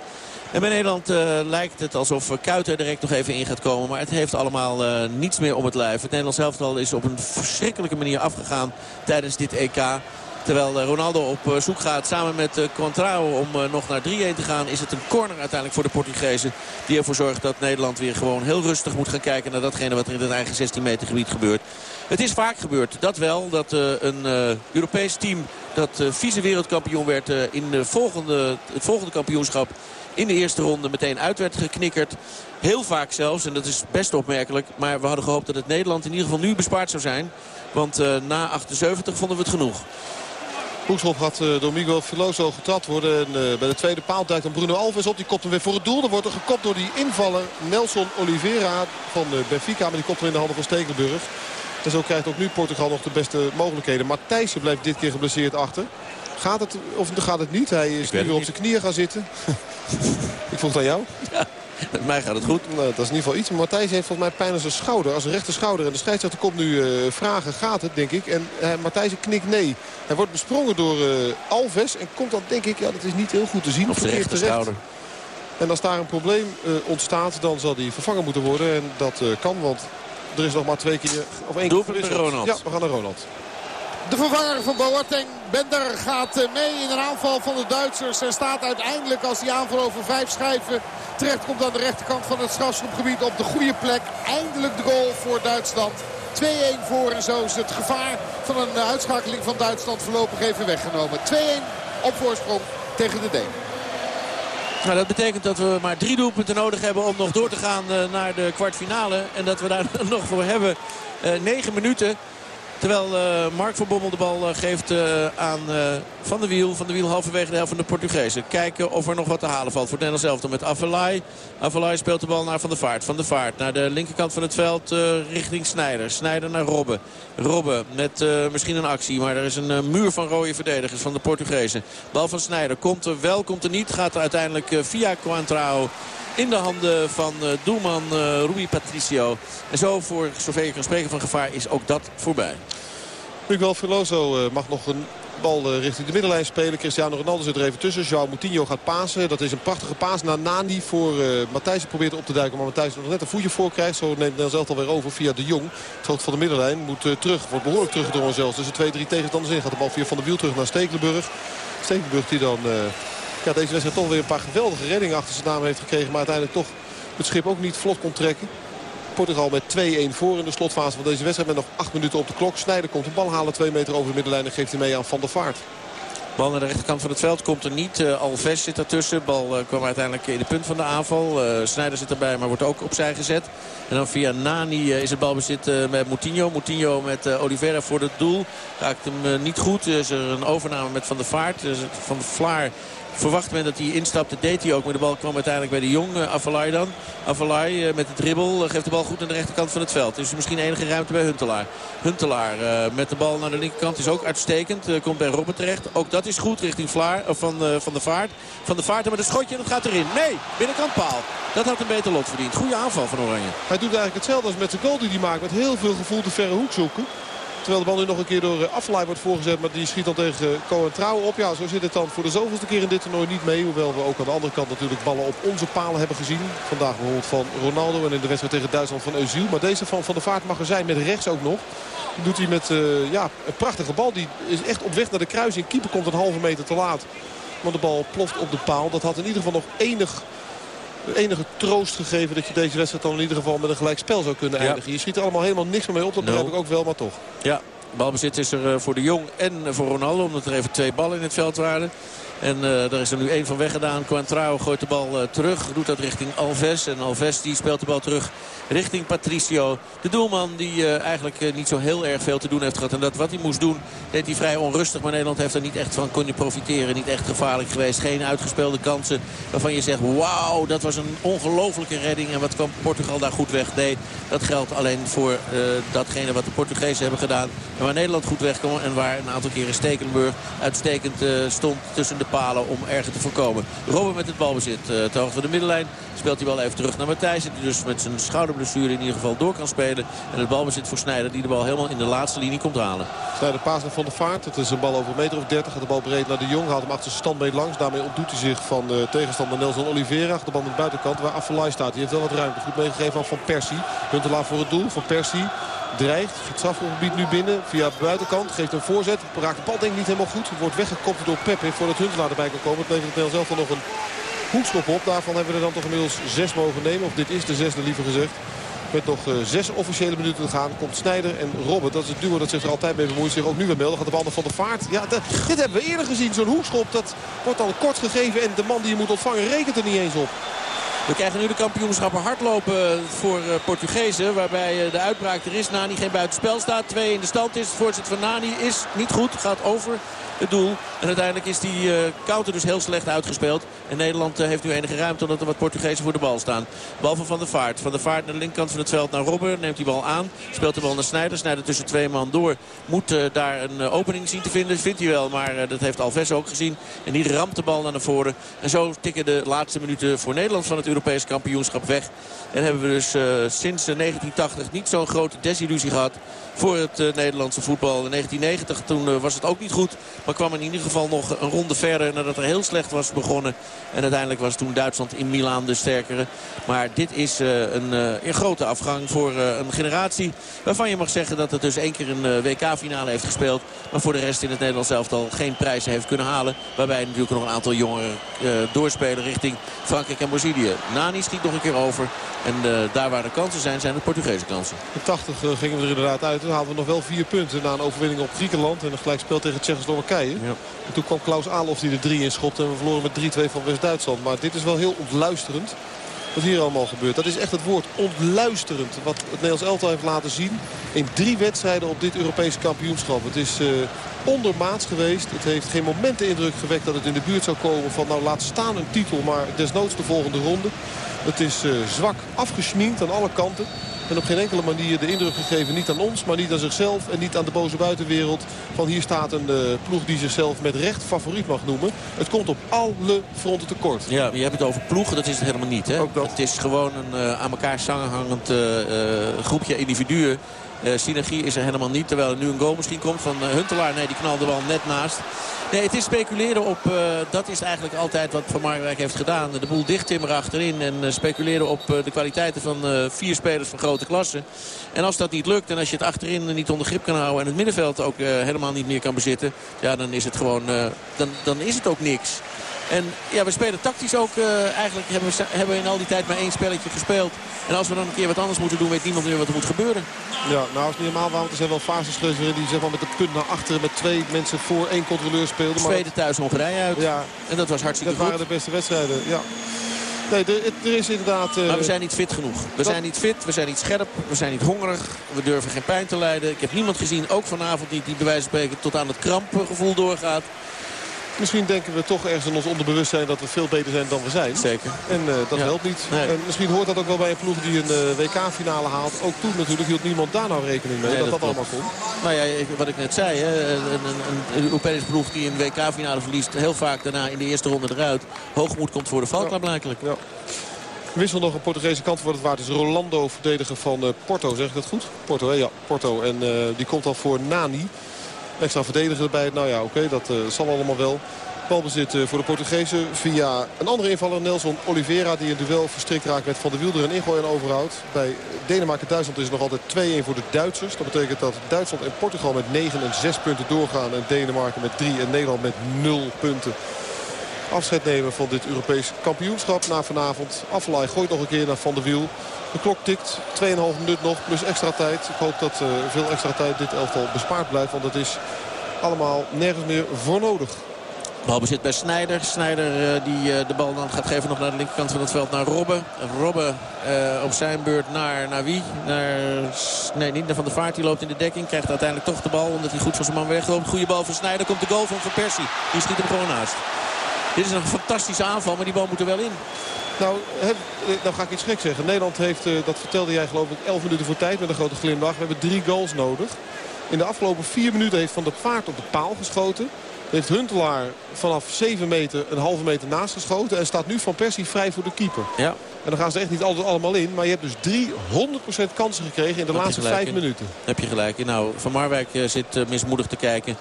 En bij Nederland lijkt het alsof Kuiter direct nog even in gaat komen. Maar het heeft allemaal niets meer om het lijf. Het Nederlands elftal is op een verschrikkelijke manier afgegaan tijdens dit EK. Terwijl eh, Ronaldo op zoek gaat samen met Contrao om nog naar 3-1 te gaan... is het een corner uiteindelijk voor de Portugezen. Die ervoor zorgt dat Nederland weer gewoon heel rustig moet gaan kijken... naar datgene wat er in het eigen 16 meter gebied gebeurt. Het is vaak gebeurd, dat wel, dat een Europees team dat vice wereldkampioen werd in de volgende, het volgende kampioenschap in de eerste ronde meteen uit werd geknikkerd. Heel vaak zelfs, en dat is best opmerkelijk. Maar we hadden gehoopt dat het Nederland in ieder geval nu bespaard zou zijn. Want na 78 vonden we het genoeg. Hoekschop gaat uh, door Miguel Filoso getrapt worden. En, uh, bij de tweede paal duikt dan Bruno Alves op. Die kopt hem weer voor het doel. Dan wordt er gekopt door die invaller Nelson Oliveira van Benfica. Maar die kopt er in de handen van Stekelenburg. En zo krijgt ook nu Portugal nog de beste mogelijkheden. Matthijssen blijft dit keer geblesseerd achter. Gaat het of gaat het niet? Hij is nu weer op zijn knieën gaan zitten. Ik vroeg het aan jou. Ja, met mij gaat het goed. Nou, dat is in ieder geval iets. Matthijs heeft volgens mij pijn aan zijn schouder. Als een rechter schouder. En de scheidsrechter komt nu uh, vragen. Gaat het, denk ik. En uh, Matthijs knikt nee. Hij wordt besprongen door uh, Alves. En komt dan, denk ik, ja, dat is niet heel goed te zien. Op de rechter schouder. En als daar een probleem ontstaat, dan zal die vervangen moeten worden. En dat kan, want er is nog maar twee keer... Of één keer Ronald. Ja, we gaan naar Ronald. De vervanger van Boateng, Bender, gaat eh, mee in een aanval van de Duitsers. En staat uiteindelijk als die aanval over vijf schijven terecht komt aan de rechterkant van het strafschopgebied op de goede plek. Eindelijk de goal voor Duitsland. 2-1 voor en zo is het gevaar van een eh, uitschakeling van Duitsland voorlopig even weggenomen. 2-1 op voorsprong tegen de Denen. Nou, dat betekent dat we maar drie doelpunten nodig hebben om nog door te gaan eh, naar de kwartfinale. En dat we daar nog voor hebben. Uh, negen minuten. Terwijl uh, Mark van Bommel de bal uh, geeft uh, aan Van de Wiel. Van de Wiel halverwege de helft van de Portugezen. Kijken of er nog wat te halen valt voor het Nederlands elftal met Avalai. Avalai speelt de bal naar Van der Vaart. Van der Vaart naar de linkerkant van het veld richting Snijder. Snijder naar Robben. Robben met misschien een actie. Maar er is een muur van rode verdedigers van de Portugezen. Bal van Snijder komt er wel, komt er niet. Gaat er uiteindelijk via Coentrao in de handen van doelman Rui Patricio. En zo, voor zover je kan spreken van gevaar, is ook dat voorbij. Miguel Veloso mag nog een bal richting de middenlijn spelen. Cristiano Ronaldo zit er even tussen. João Moutinho gaat pasen. Dat is een prachtige paas naar Nani voor uh, Matthijs. probeert op te duiken, maar Matthijs nog net een voetje voor krijgt. Zo neemt Nederland alweer over via de Jong. Het hoofd van de middenlijn moet terug. Wordt behoorlijk teruggedrongen zelfs. Tussen twee, drie tegenstanders in gaat de bal via Van de Wiel terug naar Stekelenburg. Stekelenburg die dan ja, deze wedstrijd toch weer een paar geweldige reddingen achter zijn naam heeft gekregen. Maar uiteindelijk toch het schip ook niet vlot kon trekken. Portugal met 2-1 voor in de slotfase van deze wedstrijd. Met nog 8 minuten op de klok. Snijder komt de bal halen 2 meter over de middenlijn en geeft hij mee aan Van der Vaart. Bal naar de rechterkant van het veld komt er niet. Uh, Alves zit ertussen. Bal uh, kwam uiteindelijk in de punt van de aanval. Uh, Snijder zit erbij, maar wordt ook opzij gezet. En dan via Nani is het balbezit met Moutinho. Moutinho met Oliveira voor het doel. Raakt hem niet goed. Is er een overname met Van der Vaart. Van Vlaar verwacht men dat hij instapte. Deed hij ook. Maar de bal kwam uiteindelijk bij de Jong. Uh, Avalai dan. Avalai uh, met de dribbel uh, geeft de bal goed aan de rechterkant van het veld. Dus misschien enige ruimte bij Huntelaar. Huntelaar met de bal naar de linkerkant is ook uitstekend. komt bij Robben terecht. Ook dat is goed richting Vlaar, van, van de Vaart. Van de Vaart met een schotje en dat gaat erin. Nee, binnenkant paal. Dat had een beter lot verdiend. Goede aanval van Oranje. Hij doet eigenlijk hetzelfde als met zijn goal die hij maakt. Met heel veel gevoel de verre hoek zoeken. Terwijl de bal nu nog een keer door eh, Affelay wordt voorgezet. Maar die schiet dan tegen Cohen Trouw op. Ja, zo zit het dan voor de zoveelste keer in dit toernooi niet mee. Hoewel we ook aan de andere kant natuurlijk ballen op onze palen hebben gezien. Vandaag bijvoorbeeld van Ronaldo en in de wedstrijd tegen Duitsland van Eusiel. Maar deze van Van der Vaart mag er zijn met rechts ook nog. Die doet hij met uh, ja, een prachtige bal. Die is echt op weg naar de kruising. Keeper komt een halve meter te laat. Want de bal ploft op de paal. Dat had in ieder geval nog enig enige troost gegeven dat je deze wedstrijd dan in ieder geval met een gelijk spel zou kunnen eindigen. Je schiet er allemaal helemaal niks meer mee op, dat begrijp ik ook wel, maar toch. Ja, balbezit is er eh, voor de Jong en voor Ronaldo, omdat er even twee ballen in het veld waren. En daar is er nu één van weggedaan. Coentrao gooit de bal uh, terug. Doet dat richting Alves. En Alves die speelt de bal terug richting Patricio. De doelman die uh, eigenlijk niet zo heel erg veel te doen heeft gehad. En dat wat hij moest doen deed hij vrij onrustig. Maar Nederland heeft er niet echt van kunnen profiteren. Niet echt gevaarlijk geweest. Geen uitgespeelde kansen waarvan je zegt wauw dat was een ongelofelijke redding. En wat kwam Portugal daar goed weg. Nee, dat geldt alleen voor datgene wat de Portugezen hebben gedaan. En waar Nederland goed wegkwam. En waar een aantal keren Stekenburg uitstekend stond tussen de bepalen om erger te voorkomen. Robben met het balbezit. Uh, ter hoogte van de middenlijn speelt hij wel even terug naar Matthijs. Die dus met zijn schouderblessure in ieder geval door kan spelen. En het balbezit voor Snijder die de bal helemaal in de laatste linie komt halen. Snijder paas naar Van de Vaart. Het is een bal over een meter of 30. Gaat de bal breed naar de Jong. Haalt hem achter zijn standbeen langs. Daarmee ontdoet hij zich van de tegenstander Nelson Oliveira. De bal aan de buitenkant waar Affelay staat. Die heeft wel wat ruimte. Goed meegegeven aan Van Persie. Huntelaar voor het doel. Van Persie dreigt. Strafgebied nu binnen via buitenkant. Geeft een voorzet. Raakt de bal denk ik niet helemaal goed. Wordt weggekopt door Pepe voordat Huntelaar erbij kan komen. Het levert het zelf dan nog een hoekschop op. Daarvan hebben we er dan toch inmiddels zes mogen nemen. Of dit is de zesde liever gezegd. Met nog uh, zes officiële minuten te gaan komt Snijder en Robben. Dat is het duo dat zich er altijd mee bemoeit. Zich ook nu weer melden. Gaat de bal van de vaart. Ja, dit hebben we eerder gezien. Zo'n hoekschop dat wordt al kort gegeven. En de man die je moet ontvangen rekent er niet eens op. We krijgen nu de kampioenschappen hardlopen voor uh, Portugezen. Waarbij uh, de uitbraak er is. Nani geen buitenspel staat. Twee in de stand is. Het voorzet van Nani is niet goed. Gaat over het doel. En uiteindelijk is die uh, counter dus heel slecht uitgespeeld. En Nederland heeft nu enige ruimte omdat er wat Portugezen voor de bal staan. Bal van Van der Vaart. Van der Vaart naar de linkerkant van het veld naar Robber. Neemt die bal aan. Speelt de bal naar Snijder. Snijder tussen twee man door. Moet daar een opening zien te vinden. Vindt hij wel. Maar dat heeft Alves ook gezien. En die ramt de bal naar voren. En zo tikken de laatste minuten voor Nederland van het Europees kampioenschap weg. En hebben we dus sinds 1980 niet zo'n grote desillusie gehad voor het uh, Nederlandse voetbal. In 1990 toen uh, was het ook niet goed. Maar kwam in ieder geval nog een ronde verder nadat er heel slecht was begonnen. En uiteindelijk was toen Duitsland in Milaan de sterkere. Maar dit is uh, een, een, grote afgang voor een generatie waarvan je mag zeggen dat het dus één keer een WK-finale heeft gespeeld. Maar voor de rest in het Nederlands elftal geen prijzen heeft kunnen halen. Waarbij natuurlijk nog een aantal jongeren doorspelen richting Frankrijk en Brazilië. Nani schiet nog een keer over. En daar waar de kansen zijn, zijn de Portugese kansen. In 80 gingen we er inderdaad uit haalden we nog wel vier punten na een overwinning op Griekenland. En een gelijkspel tegen Tsjechoslowakije. Ja. En toen kwam Klaus Alof die er drie in schopte. En we verloren met 3-2 van West-Duitsland. Maar dit is wel heel ontluisterend wat hier allemaal gebeurt. Dat is echt het woord ontluisterend. Wat het Nederlands elftal heeft laten zien in drie wedstrijden op dit Europese kampioenschap. Het is uh, ondermaats geweest. Het heeft geen moment de indruk gewekt dat het in de buurt zou komen van nou laat staan een titel. Maar desnoods de volgende ronde. Het is uh, zwak afgesminkt aan alle kanten. En op geen enkele manier de indruk gegeven, niet aan ons, maar niet aan zichzelf en niet aan de boze buitenwereld. Van hier staat een uh, ploeg die zichzelf met recht favoriet mag noemen. Het komt op alle fronten tekort. Ja, je hebt het over ploegen, dat is het helemaal niet. Hè? Het is gewoon een uh, aan elkaar samenhangend uh, groepje individuen synergie is er helemaal niet. Terwijl er nu een goal misschien komt van uh, Huntelaar. Nee, die knalde wel net naast. Nee, het is speculeren op, uh, dat is eigenlijk altijd wat Van Marwijk heeft gedaan. De boel dichttimmeren achterin en speculeren op de kwaliteiten van vier spelers van grote klasse. En als dat niet lukt en als je het achterin niet onder grip kan houden... en het middenveld ook helemaal niet meer kan bezitten... ja, dan is het gewoon, dan, dan is het ook niks. En ja, we spelen tactisch ook. Uh, eigenlijk hebben we, hebben we in al die tijd maar één spelletje gespeeld. En als we dan een keer wat anders moeten doen, weet niemand meer wat er moet gebeuren. Ja, nou is niet helemaal waar. Want er zijn wel fases geweest die zeg maar, met de punt naar achteren met twee mensen voor één controleur speelden. Maar Zweden thuis Hongarije uit. Ja, en dat was hartstikke dat goed. Dat waren de beste wedstrijden, ja. Nee, er, is inderdaad... Uh... Maar we zijn niet fit genoeg. We zijn niet fit, we zijn niet scherp, we zijn niet hongerig. We durven geen pijn te lijden. Ik heb niemand gezien, ook vanavond niet, die bij wijze van spreken tot aan het krampgevoel doorgaat. Misschien denken we toch ergens in ons onderbewustzijn dat we veel beter zijn dan we zijn. Zeker. En uh, dat helpt niet. En misschien hoort dat ook wel bij een ploeg die een uh, WK-finale haalt. Ook toen natuurlijk hield niemand daar nou rekening mee dat dat, allemaal komt. Nou ja, wat ik net zei. Hè, een, een, een Europese ploeg die een WK-finale verliest. Heel vaak daarna in de eerste ronde eruit. Hoogmoed komt voor de val blijkbaar. Ja. Wissel nog een Portugese kant voor het waard is Rolando, verdediger van uh, Porto. Zeg ik dat goed? Porto, hè? ja. Porto. En die komt al voor Nani. Extra verdediger erbij. Nou ja, oké, dat uh, zal allemaal wel. Balbezit uh, voor de Portugezen via een andere invaller, Nelson Oliveira. Die een duel verstrikt raakt met Van der Wielder en ingooi en overhoudt. Bij Denemarken-Duitsland is het nog altijd 2-1 voor de Duitsers. Dat betekent dat Duitsland en Portugal met 9 en 6 punten doorgaan. En Denemarken met 3 en Nederland met 0 punten afscheid nemen van dit Europees kampioenschap na vanavond. Aflaai gooit nog een keer naar Van der Wiel. De klok tikt. 2,5 minuut nog plus extra tijd. Ik hoop dat uh, veel extra tijd dit elftal bespaard blijft. Want het is allemaal nergens meer voor nodig. Balbezit bij Snijder. Snijder uh, die uh, de bal dan gaat geven nog naar de linkerkant van het veld naar Robben. Robben op zijn beurt naar, naar wie? Naar, nee, niet naar Van der Vaart. Die loopt in de dekking. Krijgt uiteindelijk toch de bal omdat hij goed van zijn man wegloopt. Goede bal voor Snijder. Komt de goal van Van Persie. Die schiet hem gewoon naast. Dit is een fantastische aanval, maar die bal moet er wel in. Nou, nou ga ik iets gek zeggen. Nederland heeft, uh, dat vertelde jij geloof ik, 11 minuten voor tijd met een grote glimlach. We hebben drie goals nodig. In de afgelopen vier minuten heeft Van der Vaart op de paal geschoten. Heeft Huntelaar vanaf 7 meter een halve meter naast geschoten. En staat nu Van Persie vrij voor de keeper. Ja. En dan gaan ze echt niet altijd allemaal in. Maar je hebt dus 300% kansen gekregen in de laatste 5 minuten. Heb je gelijk in. Nou, Van Marwijk zit mismoedig te kijken.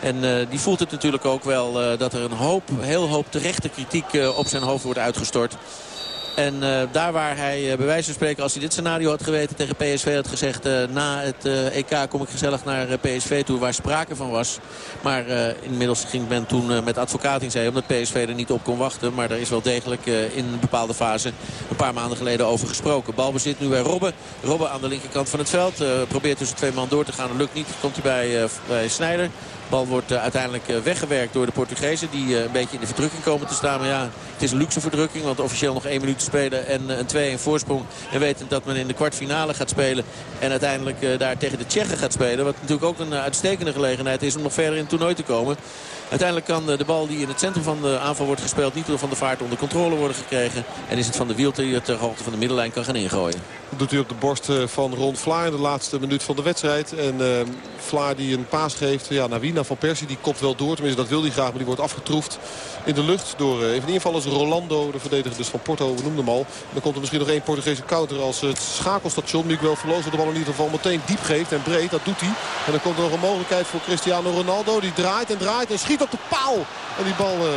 En uh, die voelt het natuurlijk ook wel uh, dat er een hoop, heel hoop terechte kritiek uh, op zijn hoofd wordt uitgestort. En daar waar hij bij wijze van spreken, als hij dit scenario had geweten tegen PSV had gezegd... Na het EK kom ik gezellig naar PSV toe waar sprake van was. Maar inmiddels ging men toen met advocaat in zee omdat PSV er niet op kon wachten. Maar er is wel degelijk in een bepaalde fase een paar maanden geleden over gesproken. Balbezit nu bij Robben. Robben aan de linkerkant van het veld. probeert tussen twee man door te gaan. Lukt niet. Komt hij bij, bij Snijder. Bal wordt uiteindelijk weggewerkt door de Portugezen. Die een beetje in de verdrukking komen te staan. Maar ja, het is een luxe verdrukking. Want officieel nog één minuut spelen en een 2-1 voorsprong. En weten dat men in de kwartfinale gaat spelen. En uiteindelijk daar tegen de Tsjechen gaat spelen. Wat natuurlijk ook een uitstekende gelegenheid is om nog verder in het toernooi te komen. Uiteindelijk kan de bal die in het centrum van de aanval wordt gespeeld... niet door Van de Vaart onder controle worden gekregen. En is het Van de Wiel die ter hoogte van de middenlijn kan gaan ingooien. Dat doet hij op de borst van Ron Vlaar in de laatste minuut van de wedstrijd. En uh, Vlaar die een paas geeft ja, naar wie? Van Persie. Die kopt wel door. Tenminste, dat wil hij graag. Maar die wordt afgetroefd in de lucht door even invallers Rolando. De verdediger dus van Porto, we noemden hem al. Dan komt er misschien nog één Portugese counter als het schakelstation. Miguel Veloso de bal in ieder geval meteen diep geeft en breed. Dat doet hij. En dan komt er nog een mogelijkheid voor Cristiano Ronaldo. Die draait en draait en schiet op de paal. En die bal uh,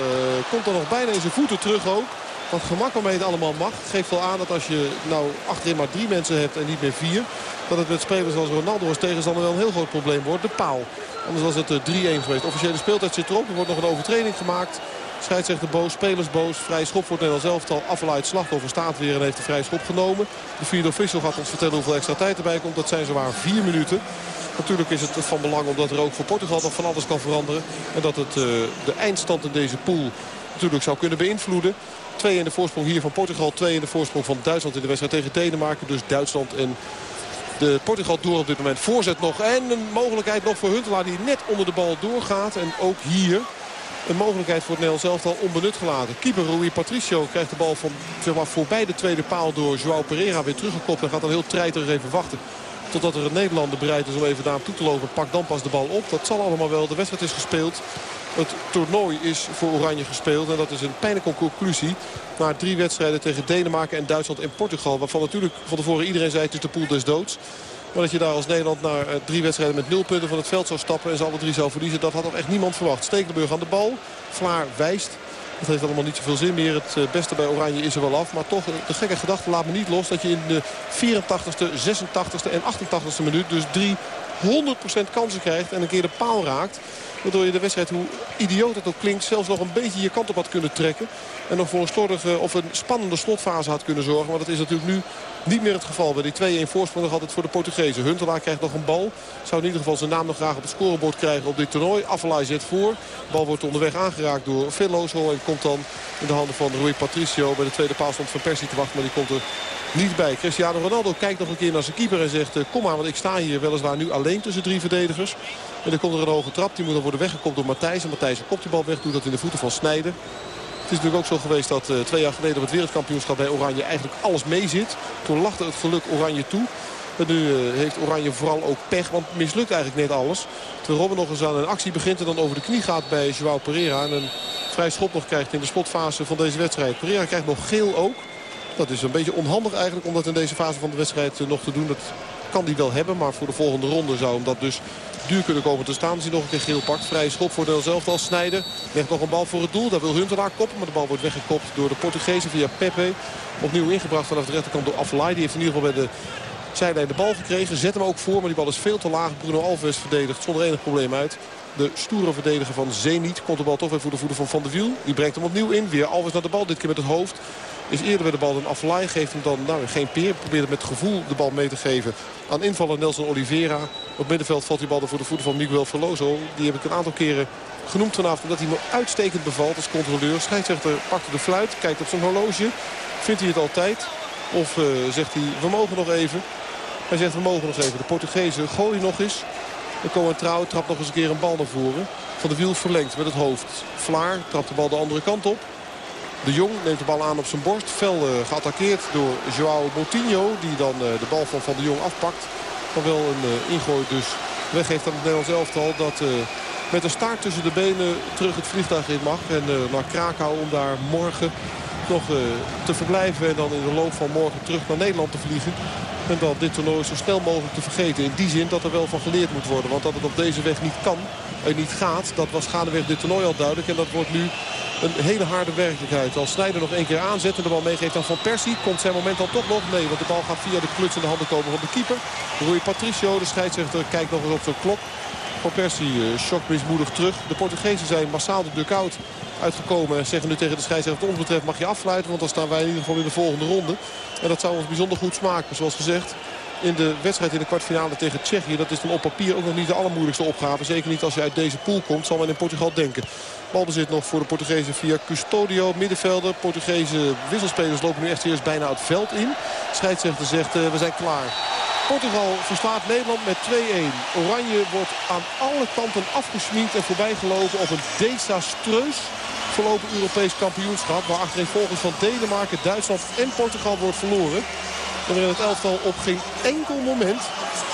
komt er nog bijna in zijn voeten terug ook. Wat gemak waarmee het allemaal mag. Het geeft wel aan dat als je nou achterin maar drie mensen hebt en niet meer vier. Dat het met spelers als Ronaldo als tegenstander wel een heel groot probleem wordt. De paal. Anders was het 3-1 geweest. Officiële speeltijd zit erop. Er wordt nog een overtreding gemaakt. Scheidsrechter boos, spelers boos. Vrij schop voor het Nederlands elftal. Afgeleid slachtoffer staat weer en heeft de vrij schop genomen. De vierde official gaat ons vertellen hoeveel extra tijd erbij komt. Dat zijn zowaar vier minuten. Natuurlijk is het van belang omdat er ook voor Portugal nog van alles kan veranderen. En dat het uh, de eindstand in deze pool natuurlijk zou kunnen beïnvloeden. Twee in de voorsprong hier van Portugal. Twee in de voorsprong van Duitsland in de wedstrijd tegen Denemarken. Dus Duitsland en de Portugal door op dit moment. Voorzet nog en een mogelijkheid nog voor Huntelaar die net onder de bal doorgaat. En ook hier een mogelijkheid voor het Nederlands elftal onbenut gelaten. Keeper Rui Patricio krijgt de bal van, zeg voorbij de tweede paal door Joao Pereira weer teruggekopt. En gaat dan heel treiterig even wachten. Totdat er een Nederlander bereid is om even naar hem toe te lopen. Pak dan pas de bal op. Dat zal allemaal wel. De wedstrijd is gespeeld. Het toernooi is voor Oranje gespeeld. En dat is een pijnlijke conclusie. Na drie wedstrijden tegen Denemarken en Duitsland en Portugal. Waarvan natuurlijk van tevoren iedereen zei het is de pool des doods. Maar dat je daar als Nederland naar drie wedstrijden met nul punten van het veld zou stappen. En ze alle drie zou verliezen. Dat had toch echt niemand verwacht. Stekelenburg aan de bal. Vlaar wijst. Dat heeft allemaal niet zoveel zin meer. Het beste bij Oranje is er wel af. Maar toch, de gekke gedachte laat me niet los. Dat je in de 84ste, 86ste en 88ste minuut dus drie 100% kansen krijgt. En een keer de paal raakt. Waardoor je de wedstrijd, hoe idioot het ook klinkt, zelfs nog een beetje je kant op had kunnen trekken. En nog voor een slordige of een spannende slotfase had kunnen zorgen. Maar dat is natuurlijk nu niet meer het geval. Bij die 2-1 voorsprong nog altijd voor de Portugezen. Huntelaar krijgt nog een bal. Zou in ieder geval zijn naam nog graag op het scorebord krijgen op dit toernooi. Affelay zet voor. De bal wordt onderweg aangeraakt door Veloso. En komt dan in de handen van Rui Patricio. Bij de tweede paal stond Van Persie te wachten. Maar die komt er niet bij. Cristiano Ronaldo kijkt nog een keer naar zijn keeper en zegt... kom maar, want ik sta hier weliswaar nu alleen tussen drie verdedigers. En dan komt er een hoge trap. Die moet dan worden weggekopt door Matthijs. En Matthijs kopt die bal weg. Doet dat in de voeten van Snijden. Het is natuurlijk ook zo geweest dat uh, twee jaar geleden op het wereldkampioenschap bij Oranje eigenlijk alles meezit. Toen lachte het geluk Oranje toe. En nu uh, heeft Oranje vooral ook pech, want mislukt eigenlijk net alles. Terwijl Robben nog eens aan een actie begint en dan over de knie gaat bij Joao Pereira. En een vrij schop nog krijgt in de slotfase van deze wedstrijd. Pereira krijgt nog geel ook. Dat is een beetje onhandig eigenlijk om dat in deze fase van de wedstrijd uh, nog te doen. Dat kan hij wel hebben, maar voor de volgende ronde zou hem dat dus duur kunnen komen te staan. Als hij nog een keer geel pakt. Vrije schop voor zelf als Snijder. Legt nog een bal voor het doel. Daar wil Huntelaar koppen. Maar de bal wordt weggekopt door de Portugezen via Pepe. Opnieuw ingebracht vanaf de rechterkant door Afellay. Die heeft in ieder geval bij de zijlijn de bal gekregen. Zet hem ook voor. Maar die bal is veel te laag. Bruno Alves verdedigt zonder enig probleem uit. De stoere verdediger van Zenit komt de bal toch weer voor de voeten van Van der Wiel. Die brengt hem opnieuw in. Weer Alves naar de bal. Dit keer met het hoofd. Is eerder bij de bal dan Afellay. Geeft hem dan nou, geen peer. Probeert met gevoel de bal mee te geven aan invaller Nelson Oliveira. Op middenveld valt die bal voor de voeten van Miguel Veloso. Die heb ik een aantal keren genoemd vanavond. Omdat hij me uitstekend bevalt als controleur. Scheidsrechter pakt de fluit. Kijkt op zijn horloge. Vindt hij het altijd? Of uh, zegt hij we mogen nog even. Hij zegt we mogen nog even. De Portugezen gooien nog eens. Dan komen Trouw trapt nog eens een keer een bal naar voren. Van de wiel verlengt met het hoofd. Vlaar trapt de bal de andere kant op. De Jong neemt de bal aan op zijn borst. Fel uh, geattaqueerd door Joao Moutinho. Die dan uh, de bal van Van de Jong afpakt. Dan wel een uh, ingooi dus weggeeft aan het Nederlands elftal. Dat met een staart tussen de benen terug het vliegtuig in mag. En naar Krakau om daar morgen nog te verblijven. En dan in de loop van morgen terug naar Nederland te vliegen. En dan dit toernooi zo snel mogelijk te vergeten. In die zin dat er wel van geleerd moet worden. Want dat het op deze weg niet kan en niet gaat, dat was gaandeweg dit toernooi al duidelijk. En dat wordt nu een hele harde werkelijkheid. Als Snijder nog één keer aanzet en de bal meegeeft aan Van Persie... komt zijn moment dan toch nog? Nee, want de bal gaat via de kluts in de handen komen van de keeper. Rui Patricio, de scheidsrechter, kijkt nog eens op zijn klok. Van Persie uh, shockmismoedig terug. De Portugezen zijn massaal de dugout uitgekomen. En zeggen nu tegen de scheidsrechter ons betreft mag je afsluiten. Want dan staan wij in ieder geval in de volgende ronde. En dat zou ons bijzonder goed smaken. Zoals gezegd, in de wedstrijd in de kwartfinale tegen Tsjechië. Dat is dan op papier ook nog niet de allermoeilijkste opgave. Zeker niet als je uit deze pool komt, zal men in Portugal denken. Balbezit nog voor de Portugezen via Custodio, middenvelder. Portugese wisselspelers lopen nu echt eerst bijna het veld in. Scheidsrechter zegt, uh, we zijn klaar. Portugal verslaat Nederland met 2-1. Oranje wordt aan alle kanten afgesminkt en voorbijgelopen op een desastreus verlopen Europees kampioenschap. Waar volgens van Denemarken, Duitsland en Portugal wordt verloren. Waarin het elftal op geen enkel moment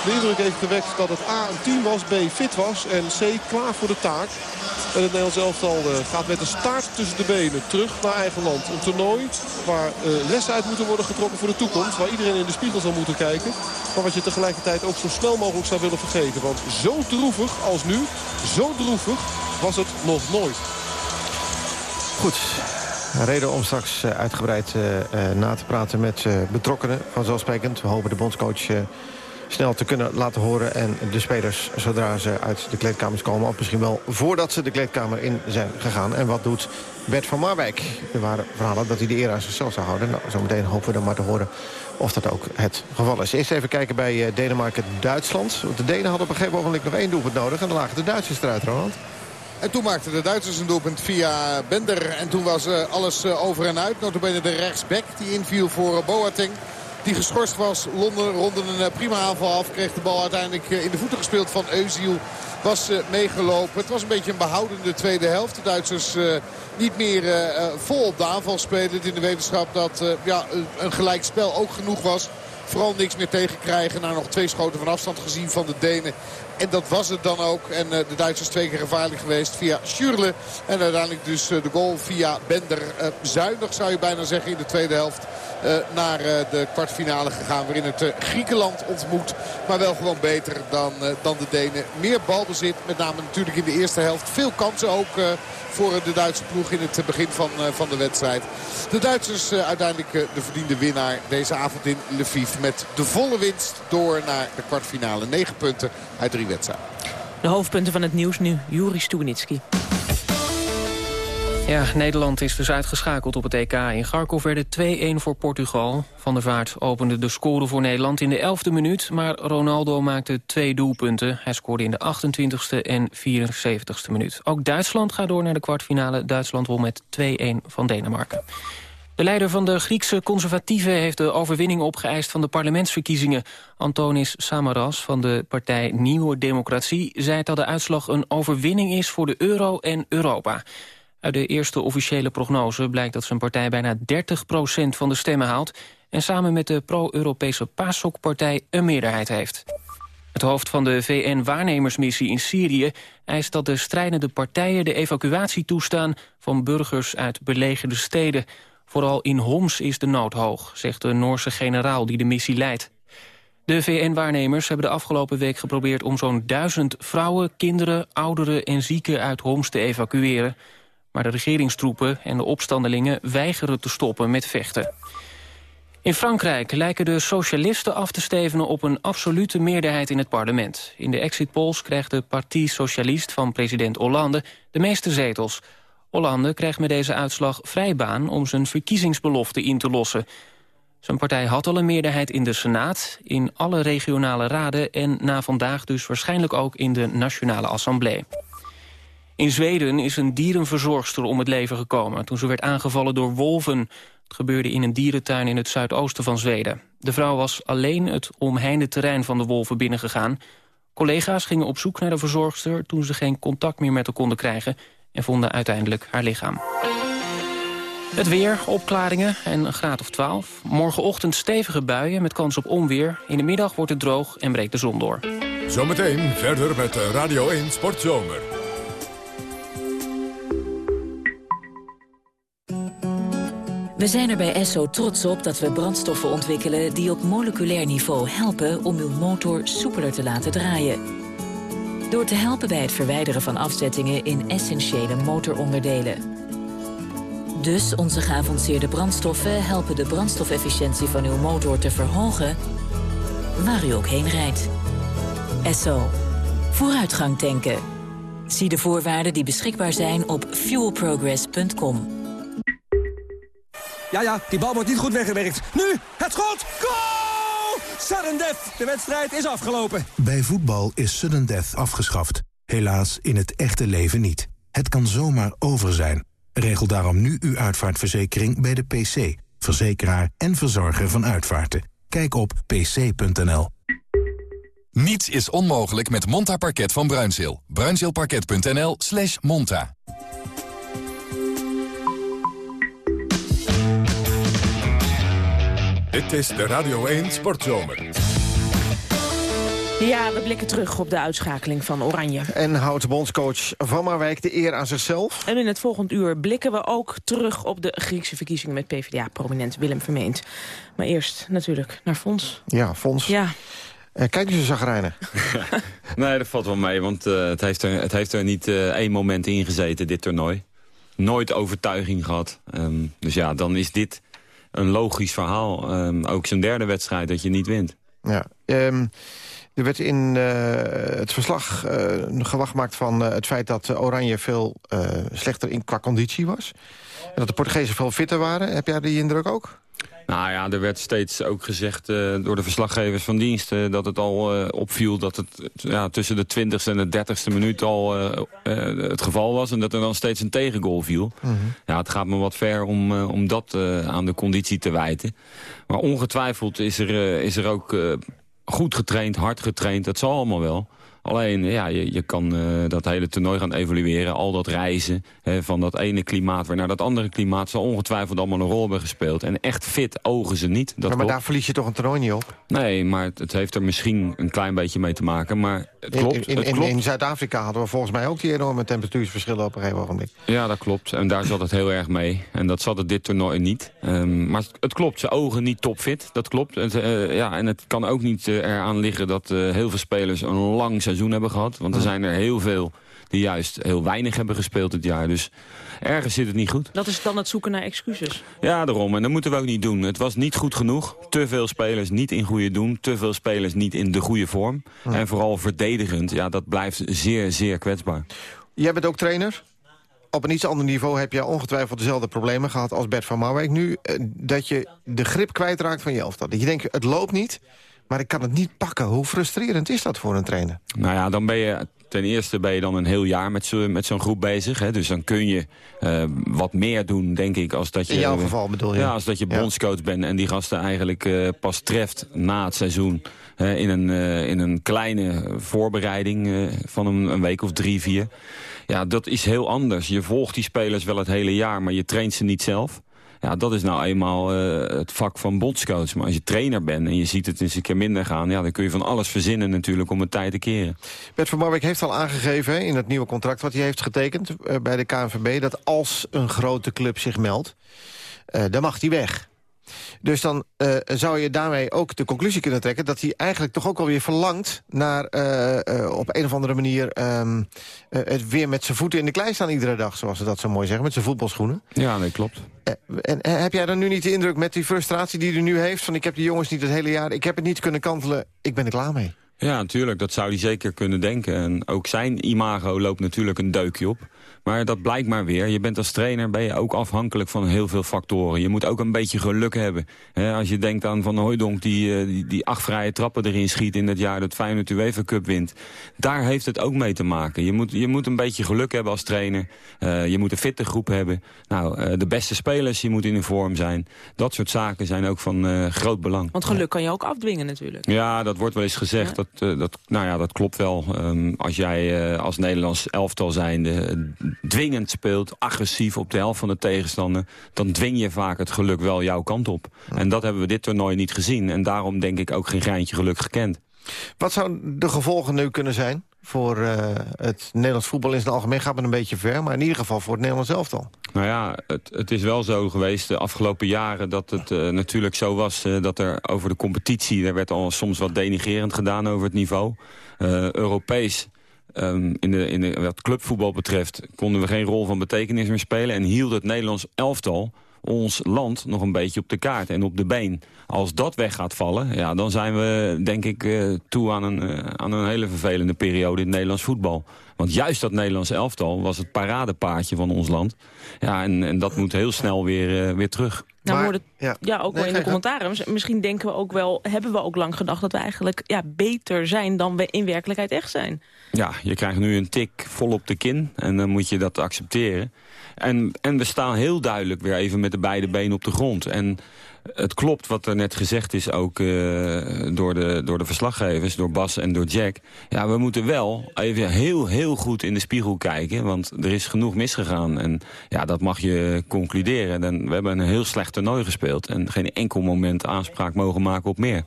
de indruk heeft gewekt dat het A een team was, B fit was en C klaar voor de taak. En het Nederlands elftal eh, gaat met de staart tussen de benen terug naar eigen land. Een toernooi waar uh, lessen uit moeten worden getrokken voor de toekomst. Waar iedereen in de spiegel zal moeten kijken. Maar wat je tegelijkertijd ook zo snel mogelijk zou willen vergeten. Want zo droevig als nu, zo droevig was het nog nooit. Goed, reden om straks eh, uitgebreid na te praten met betrokkenen. Vanzelfsprekend, we hopen de bondscoach snel te kunnen laten horen. En de spelers, zodra ze uit de kleedkamers komen... of misschien wel voordat ze de kleedkamer in zijn gegaan. En wat doet Bert van Marwijk? Er waren verhalen dat hij de eer aan zichzelf zou houden. Nou, zometeen hopen we dan maar te horen of dat ook het geval is. Eerst even kijken bij eh, Denemarken-Duitsland. De Denen hadden op een gegeven moment nog één doelpunt nodig... en dan lagen de Duitsers eruit, Roland. En toen maakten de Duitsers een doelpunt via Bender. En toen was uh, alles uh, over en uit. Notabene de rechtsback die inviel voor Boateng die geschorst was. Londen ronde een eh, prima aanval af. Kreeg de bal uiteindelijk eh, in de voeten gespeeld van Eusiel. Was eh, meegelopen. Het was een beetje een behoudende tweede helft. De Duitsers niet meer vol op de aanval spelen. In de wetenschap dat ja, een gelijk spel ook genoeg was. Vooral niks meer tegenkrijgen. Na nog twee schoten van afstand gezien van de Denen. En dat was het dan ook. En de Duitsers twee keer gevaarlijk geweest via Schürle. En uiteindelijk dus de goal via Bender. zuinig zou je bijna zeggen in de tweede helft. Eh, naar eh, de kwartfinale gegaan. Waarin het eh, Griekenland ontmoet. Maar wel gewoon beter dan, dan de Denen. Meer balbezit. Met name natuurlijk in de eerste helft. Veel kansen ook voor de Duitse ploeg in het begin van, van de wedstrijd. De Duitsers uiteindelijk de verdiende winnaar deze avond in Lviv. Met de volle winst door naar de kwartfinale. 9 punten uit De hoofdpunten van het nieuws nu. Juri Stubenitski. Ja, Nederland is dus uitgeschakeld op het EK. In Garkov werd 2-1 voor Portugal. Van der Vaart opende de score voor Nederland in de 11e minuut... maar Ronaldo maakte twee doelpunten. Hij scoorde in de 28e en 74e minuut. Ook Duitsland gaat door naar de kwartfinale. Duitsland won met 2-1 van Denemarken. De leider van de Griekse conservatieven heeft de overwinning opgeëist van de parlementsverkiezingen. Antonis Samaras van de partij Nieuwe Democratie zei dat de uitslag een overwinning is voor de euro en Europa. Uit de eerste officiële prognose blijkt dat zijn partij bijna 30% van de stemmen haalt... en samen met de pro-Europese PASOK-partij een meerderheid heeft. Het hoofd van de VN-waarnemersmissie in Syrië eist dat de strijdende partijen de evacuatie toestaan van burgers uit belegerde steden. Vooral in Homs is de nood hoog, zegt de Noorse generaal die de missie leidt. De VN-waarnemers hebben de afgelopen week geprobeerd om zo'n duizend vrouwen, kinderen, ouderen en zieken uit Homs te evacueren. Maar de regeringstroepen en de opstandelingen weigeren te stoppen met vechten. In Frankrijk lijken de socialisten af te stevenen op een absolute meerderheid in het parlement. In de exit polls krijgt de Parti Socialist van president Hollande de meeste zetels. Hollande krijgt met deze uitslag vrij baan om zijn verkiezingsbelofte in te lossen. Zijn partij had al een meerderheid in de Senaat, in alle regionale raden... en na vandaag dus waarschijnlijk ook in de Nationale Assemblée. In Zweden is een dierenverzorgster om het leven gekomen... toen ze werd aangevallen door wolven. Het gebeurde in een dierentuin in het zuidoosten van Zweden. De vrouw was alleen het omheinde terrein van de wolven binnengegaan. Collega's gingen op zoek naar de verzorgster... toen ze geen contact meer met haar konden krijgen en vonden uiteindelijk haar lichaam. Het weer, opklaringen en een graad of 12. Morgenochtend stevige buien met kans op onweer. In de middag wordt het droog en breekt de zon door. Zometeen verder met Radio 1 Sportzomer. We zijn er bij Esso trots op dat we brandstoffen ontwikkelen... die op moleculair niveau helpen om uw motor soepeler te laten draaien door te helpen bij het verwijderen van afzettingen in essentiële motoronderdelen. Dus onze geavanceerde brandstoffen helpen de brandstofefficiëntie van uw motor te verhogen... waar u ook heen rijdt. Esso. Vooruitgang tanken. Zie de voorwaarden die beschikbaar zijn op fuelprogress.com. Ja, ja, die bal wordt niet goed weggewerkt. Nu, het schot! Goal! Sudden death. De wedstrijd is afgelopen. Bij voetbal is sudden death afgeschaft. Helaas in het echte leven niet. Het kan zomaar over zijn. Regel daarom nu uw uitvaartverzekering bij de PC. Verzekeraar en verzorger van uitvaarten. Kijk op pc.nl. Niets is onmogelijk met Monta Parket van Bruinzeel. Bruinzeelparket.nl slash monta. Dit is de Radio 1 Sportzomer. Ja, we blikken terug op de uitschakeling van Oranje. En houdt bondscoach Van Marwijk de eer aan zichzelf? En in het volgend uur blikken we ook terug op de Griekse verkiezingen... met PvdA-prominent Willem Vermeend. Maar eerst natuurlijk naar Fons. Ja, Fons. Ja. Uh, kijk eens, Zagrijnen. nee, dat valt wel mee, want uh, het, heeft er, het heeft er niet uh, één moment in gezeten, dit toernooi. Nooit overtuiging gehad. Um, dus ja, dan is dit een logisch verhaal. Um, ook zijn derde wedstrijd dat je niet wint. Ja, um, er werd in uh, het verslag uh, gewacht gemaakt van uh, het feit dat Oranje veel slechter in qua conditie was. En dat de Portugezen veel fitter waren. Heb jij die indruk ook? Nou ja, er werd steeds ook gezegd uh, door de verslaggevers van dienst... Uh, dat het al uh, opviel dat het ja, tussen de 20ste en de 30ste minuut al het geval was... en dat er dan steeds een tegengoal viel. -hmm. Ja, het gaat me wat ver om, om dat aan de conditie te wijten. Maar ongetwijfeld is er, is er ook goed getraind, hard getraind. Dat zal allemaal wel. Alleen, ja, je, je kan uh, dat hele toernooi gaan evalueren. Al dat reizen hè, van dat ene klimaat weer naar dat andere klimaat... zal ongetwijfeld allemaal een rol hebben gespeeld. En echt fit ogen ze niet. Dat maar, maar daar verlies je toch een toernooi niet op? Nee, maar het, het, heeft er misschien een klein beetje mee te maken. Maar het klopt. In, in, Zuid-Afrika hadden we volgens mij ook die enorme temperatuursverschillen op een gegeven ogenblik. Ja, dat klopt. En daar zat het heel erg mee. En dat zat het dit toernooi niet. Um, maar het klopt, zijn ogen niet topfit. Dat klopt. Het, uh, ja, en het kan ook niet uh, eraan liggen dat heel veel spelers een lang seizoen hebben gehad. Want er zijn er heel veel die juist heel weinig hebben gespeeld dit jaar. Dus ergens zit het niet goed. Dat is dan het zoeken naar excuses? Ja, daarom. En dat moeten we ook niet doen. Het was niet goed genoeg. Te veel spelers niet in goede doen. Te veel spelers niet in de goede vorm. Ja. En vooral verdedigend. Ja, dat blijft zeer, zeer kwetsbaar. Jij bent ook trainer? Op een iets ander niveau heb je ongetwijfeld dezelfde problemen gehad als Bert van Marwijk nu. Dat je de grip kwijtraakt van je elftal. Dat je denkt, het loopt niet, maar ik kan het niet pakken. Hoe frustrerend is dat voor een trainer? Nou ja, dan ben je ten eerste ben je dan een heel jaar met zo'n met zo'n groep bezig. Hè? Dus dan kun je uh, wat meer doen, denk ik. Als dat je, In jouw geval bedoel je? Ja, als dat je bondscoach ja. bent en die gasten eigenlijk uh, pas treft na het seizoen. Uh, in, een, in een kleine voorbereiding van een, een, week of drie, vier. Ja, dat is heel anders. Je volgt die spelers wel het hele jaar, maar je traint ze niet zelf. Ja, dat is nou eenmaal uh, het vak van bondscoach. Maar als je trainer bent en je ziet het eens een keer minder gaan... Ja, dan kun je van alles verzinnen natuurlijk om het tijd te keren. Bert van Marwijk heeft al aangegeven in het nieuwe contract... wat hij heeft getekend uh, bij de KNVB... dat als een grote club zich meldt, uh, dan mag hij weg. Dus dan uh, zou je daarmee ook de conclusie kunnen trekken... dat hij eigenlijk toch ook alweer verlangt naar uh, uh, op een of andere manier... Um, het weer met zijn voeten in de klei staan iedere dag, zoals ze dat zo mooi zeggen. Met zijn voetbalschoenen. Ja, nee, klopt. en heb jij dan nu niet de indruk met die frustratie die hij nu heeft... van ik heb die jongens niet het hele jaar, ik heb het niet kunnen kantelen, ik ben er klaar mee? Ja, natuurlijk. Dat zou hij zeker kunnen denken. En ook zijn imago loopt natuurlijk een deukje op. Maar dat blijkt maar weer. Je bent als trainer ben je ook afhankelijk van heel veel factoren. Je moet ook een beetje geluk hebben. He, als je denkt aan Van Hooijdonk die, die, die acht vrije trappen erin schiet... in het jaar dat Feyenoord de UEFA Cup wint. Daar heeft het ook mee te maken. Je moet, je moet een beetje geluk hebben als trainer. Uh, je moet een fitte groep hebben. Nou, uh, de beste spelers die moeten in vorm zijn. Dat soort zaken zijn ook van uh, groot belang. Want geluk kan je ook afdwingen natuurlijk. Ja, dat wordt wel eens gezegd. Ja. Dat, dat, nou ja, dat klopt wel. Um, als jij als Nederlands elftal zijnde dwingend speelt, agressief op de helft van de tegenstander... dan dwing je vaak het geluk wel jouw kant op. En dat hebben we dit toernooi niet gezien. En daarom denk ik ook geen greintje geluk gekend. Wat zouden de gevolgen nu kunnen zijn voor uh, het Nederlands voetbal in zijn algemeen gaat het een beetje ver. Maar in ieder geval voor het Nederlands elftal. Nou ja, het, het is wel zo geweest de afgelopen jaren dat het uh, natuurlijk zo was... Uh, dat er over de competitie, er werd al soms wat denigerend gedaan over het niveau. Europees Um, in de, in wat clubvoetbal betreft konden we geen rol van betekenis meer spelen... en hield het Nederlands elftal ons land nog een beetje op de kaart en op de been. Als dat weg gaat vallen, ja, dan zijn we denk ik uh, toe aan een, uh, aan een hele vervelende periode in het Nederlands voetbal. Want juist dat Nederlands elftal was het paradepaardje van ons land. Ja, en, en dat moet heel snel weer, uh, weer terug. Nou, maar, ja. ja. ook nee, wel in de commentaren. Misschien denken we ook wel, hebben we ook lang gedacht... dat we eigenlijk ja, beter zijn dan we in werkelijkheid echt zijn. Ja, je krijgt nu een tik vol op de kin en dan moet je dat accepteren. En, en we staan heel duidelijk weer even met de beide benen op de grond. En het klopt wat er net gezegd is ook uh, door, de, door de verslaggevers, door Bas en door Jack. Ja, we moeten wel even heel, heel goed in de spiegel kijken, want er is genoeg misgegaan. En ja, dat mag je concluderen. En we hebben een heel slecht toernooi gespeeld en geen enkel moment aanspraak mogen maken op meer.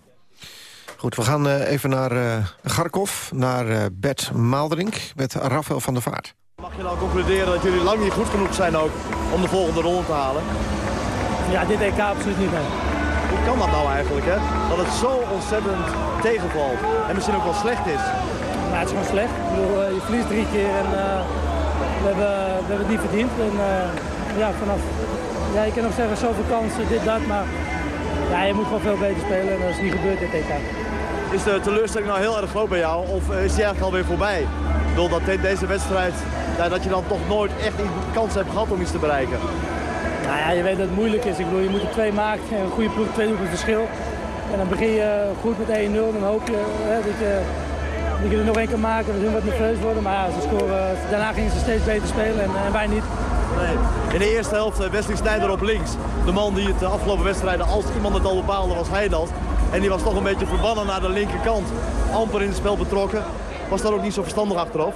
Goed, we gaan uh, even naar uh, Garkov, naar uh, Bert Maalderink met Rafael van der Vaart. Mag je nou concluderen dat jullie lang niet goed genoeg zijn ook om de volgende ronde te halen? Ja, dit EK absoluut niet. Nee. Hoe kan dat nou eigenlijk, hè? Dat het zo ontzettend tegenvalt en misschien ook wel slecht is. Nou, het is gewoon slecht. Ik bedoel, uh, je verliest drie keer en uh, we, hebben, we hebben het niet verdiend. En uh, ja, vanaf... Ja, je kan nog zeggen, zoveel kansen, dit, dat, maar... Ja, je moet gewoon veel beter spelen en dat is niet gebeurd dit EK. Is de teleurstelling nou heel erg groot bij jou of is die eigenlijk alweer voorbij? Ik bedoel, dat deze wedstrijd, ja, dat je dan toch nooit echt een kans hebt gehad om iets te bereiken. Nou ja, je weet dat het moeilijk is. Ik bedoel, je moet er twee maken. Een goede ploeg, twee doelpunten verschil. En dan begin je goed met 1-0. Dan hoop je hè, dat, je dat je er nog één kan maken. Hun wat nerveus worden. Maar ja, ze scoren, daarna gingen ze steeds beter spelen en, en wij niet. Nee. In de eerste helft eh, Wesley Sneijder op links. De man die het de afgelopen wedstrijden, als iemand het al bepaalde, was hij dat. En die was toch een beetje verbannen naar de linkerkant. Amper in het spel betrokken. Was dat ook niet zo verstandig achteraf?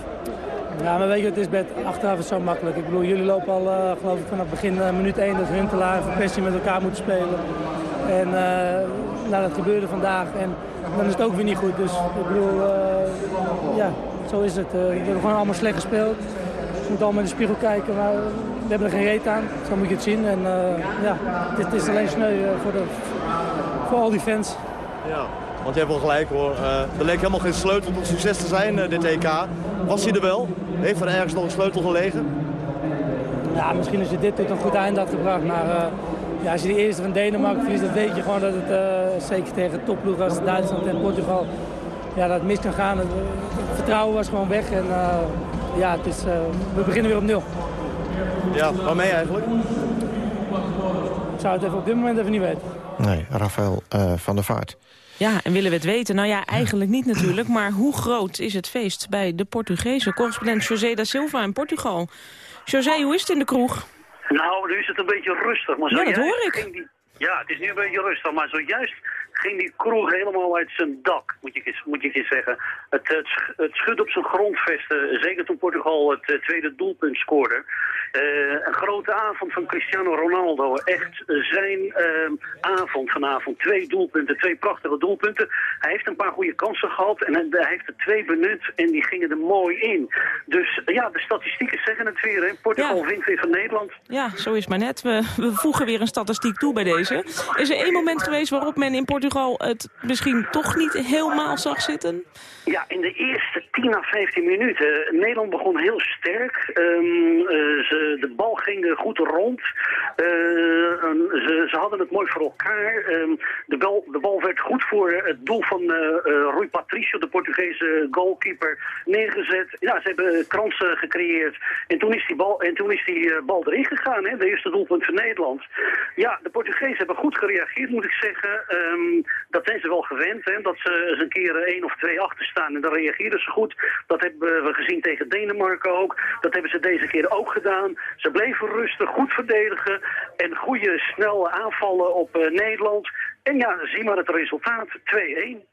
Ja, maar weet je, het is bij achteraf zo makkelijk. Ik bedoel, jullie lopen al, uh, geloof ik, vanaf begin uh, minuut 1 dat Huntelaar en Verpessie met elkaar moeten spelen. En uh, nou, dat gebeurde vandaag. En dan is het ook weer niet goed. Dus ik bedoel, ja, zo is het. we hebben gewoon allemaal slecht gespeeld. We moeten allemaal in de spiegel kijken, maar we hebben er geen reet aan. Zo moet je het zien. En ja, dit is alleen sneu voor, de, voor al die fans. Ja. Want je hebt wel gelijk hoor. Er leek helemaal geen sleutel tot succes te zijn, dit EK. Was hij er wel? Heeft er ergens nog een sleutel gelegen? Ja, misschien als je dit tot een goed eind had gebracht. Maar uh, ja, als je de eerste van Denemarken verliest, dan weet je gewoon dat het zeker tegen topploegen als Duitsland en Portugal ja, dat mis kan gaan. Het, vertrouwen was gewoon weg en ja, het is, we beginnen weer op nul. Ja, waarmee eigenlijk? Ik zou het even op dit moment even niet weten. Nee, Rafael van der Vaart. Ja, en willen we het weten? Nou ja, eigenlijk niet natuurlijk. Maar hoe groot is het feest bij de Portugese correspondent José da Silva in Portugal? José, hoe is het in de kroeg? Nou, nu is het een beetje rustig. Maar ja, dat hoor ik. Ja, het is nu een beetje rustig, maar zojuist ging die kroeg helemaal uit zijn dak, moet je, moet je zeggen. Het, het, het schud op zijn grondvesten, zeker toen Portugal het uh, tweede doelpunt scoorde. Uh, een grote avond van Cristiano Ronaldo. Echt zijn uh, avond vanavond. Twee doelpunten, twee prachtige doelpunten. Hij heeft een paar goede kansen gehad en hij heeft er twee benut en die gingen er mooi in. Dus ja, de statistieken zeggen het weer. Hè. Portugal ja. wint weer van Nederland. Ja, zo is maar net. We, we voegen weer een statistiek toe bij deze. Is er één moment geweest waarop men in Portugal het misschien toch niet helemaal zag zitten? Ja, in de eerste 10 à 15 minuten. Nederland begon heel sterk. Um, uh, ze, de bal ging goed rond. Uh, ze, ze, hadden het mooi voor elkaar. Um, de, bal, de bal werd goed voor het doel van uh, Rui Patricio, de Portugese goalkeeper, neergezet. Ja, ze hebben kansen gecreëerd. En toen is die bal, en toen is die, bal erin gegaan, hè, de eerste doelpunt van Nederland. Ja, de Portugezen hebben goed gereageerd, moet ik zeggen. Um, dat zijn ze wel gewend, hè, dat ze eens een keer één of twee achter En dan reageren ze goed. Dat hebben we gezien tegen Denemarken ook. Dat hebben ze deze keer ook gedaan. Ze bleven rustig, goed verdedigen. En goede, snelle aanvallen op uh, Nederland. En ja, zie maar het resultaat. 2-1.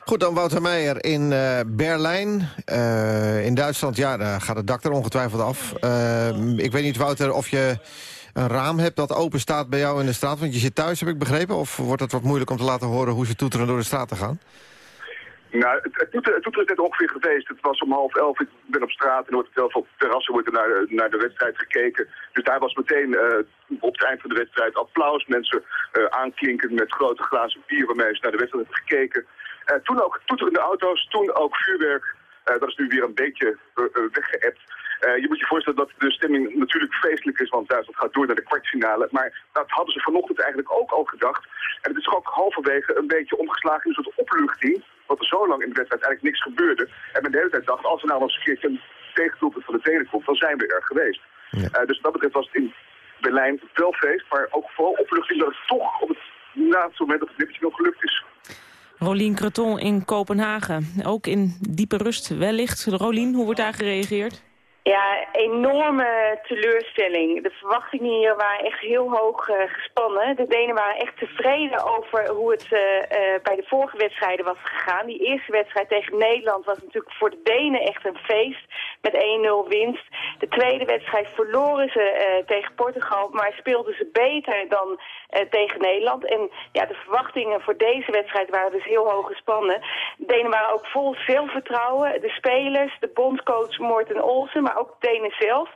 Goed, dan Wouter Meijer in uh, Berlijn. Uh, in Duitsland, ja, daar gaat het dak er ongetwijfeld af. ik weet niet, Wouter, of je een raam hebt dat open staat bij jou in de straat? Want je zit thuis, heb ik begrepen. Of wordt het wat moeilijk om te laten horen hoe ze toeteren door de straat te gaan? Nou, het, het, toeter, is net ongeveer geweest. Het was om half elf. Ik ben op straat en er wordt heel veel terrassen wordt naar, naar de wedstrijd gekeken. Dus daar was meteen eh, op het eind van de wedstrijd applaus. Mensen eh, aanklinken met grote glazen bier waarmee ze naar de wedstrijd hebben gekeken. Eh, toen ook toeterende auto's, toen ook vuurwerk. Dat is nu weer een beetje uh, weggeëpt. Je moet je voorstellen dat de stemming natuurlijk feestelijk is, want Duitsland gaat door naar de kwartfinale. Maar dat hadden ze vanochtend eigenlijk ook al gedacht. En het is ook halverwege een beetje omgeslagen in een soort opluchting. Want er zo lang in de wedstrijd eigenlijk niks gebeurde. En men de hele tijd dacht, als er nou nog eens een keertje een tegendoelpunt van de Denen komt, dan zijn we er geweest. Eh, dus wat dat betreft was het in Berlijn wel feest, maar ook vooral opluchting dat het toch op het laatste moment dat het nippertje nog gelukt is. Rolien Creton in Kopenhagen. Ook in diepe rust wellicht. Rolien, hoe wordt daar gereageerd? Ja, enorme teleurstelling. De verwachtingen hier waren echt heel hoog eh, gespannen. De Denen waren echt tevreden over hoe het eh, eh, bij de vorige wedstrijden was gegaan. Die eerste wedstrijd tegen Nederland was natuurlijk voor de Denen echt een feest met 1-0 winst. De tweede wedstrijd verloren ze tegen Portugal, maar speelden ze beter dan tegen Nederland. En ja, de verwachtingen voor deze wedstrijd waren dus heel hoog gespannen. De Denen waren ook vol zelfvertrouwen. De spelers, de bondscoach Morten Olsen, maar ook de Denen zelf.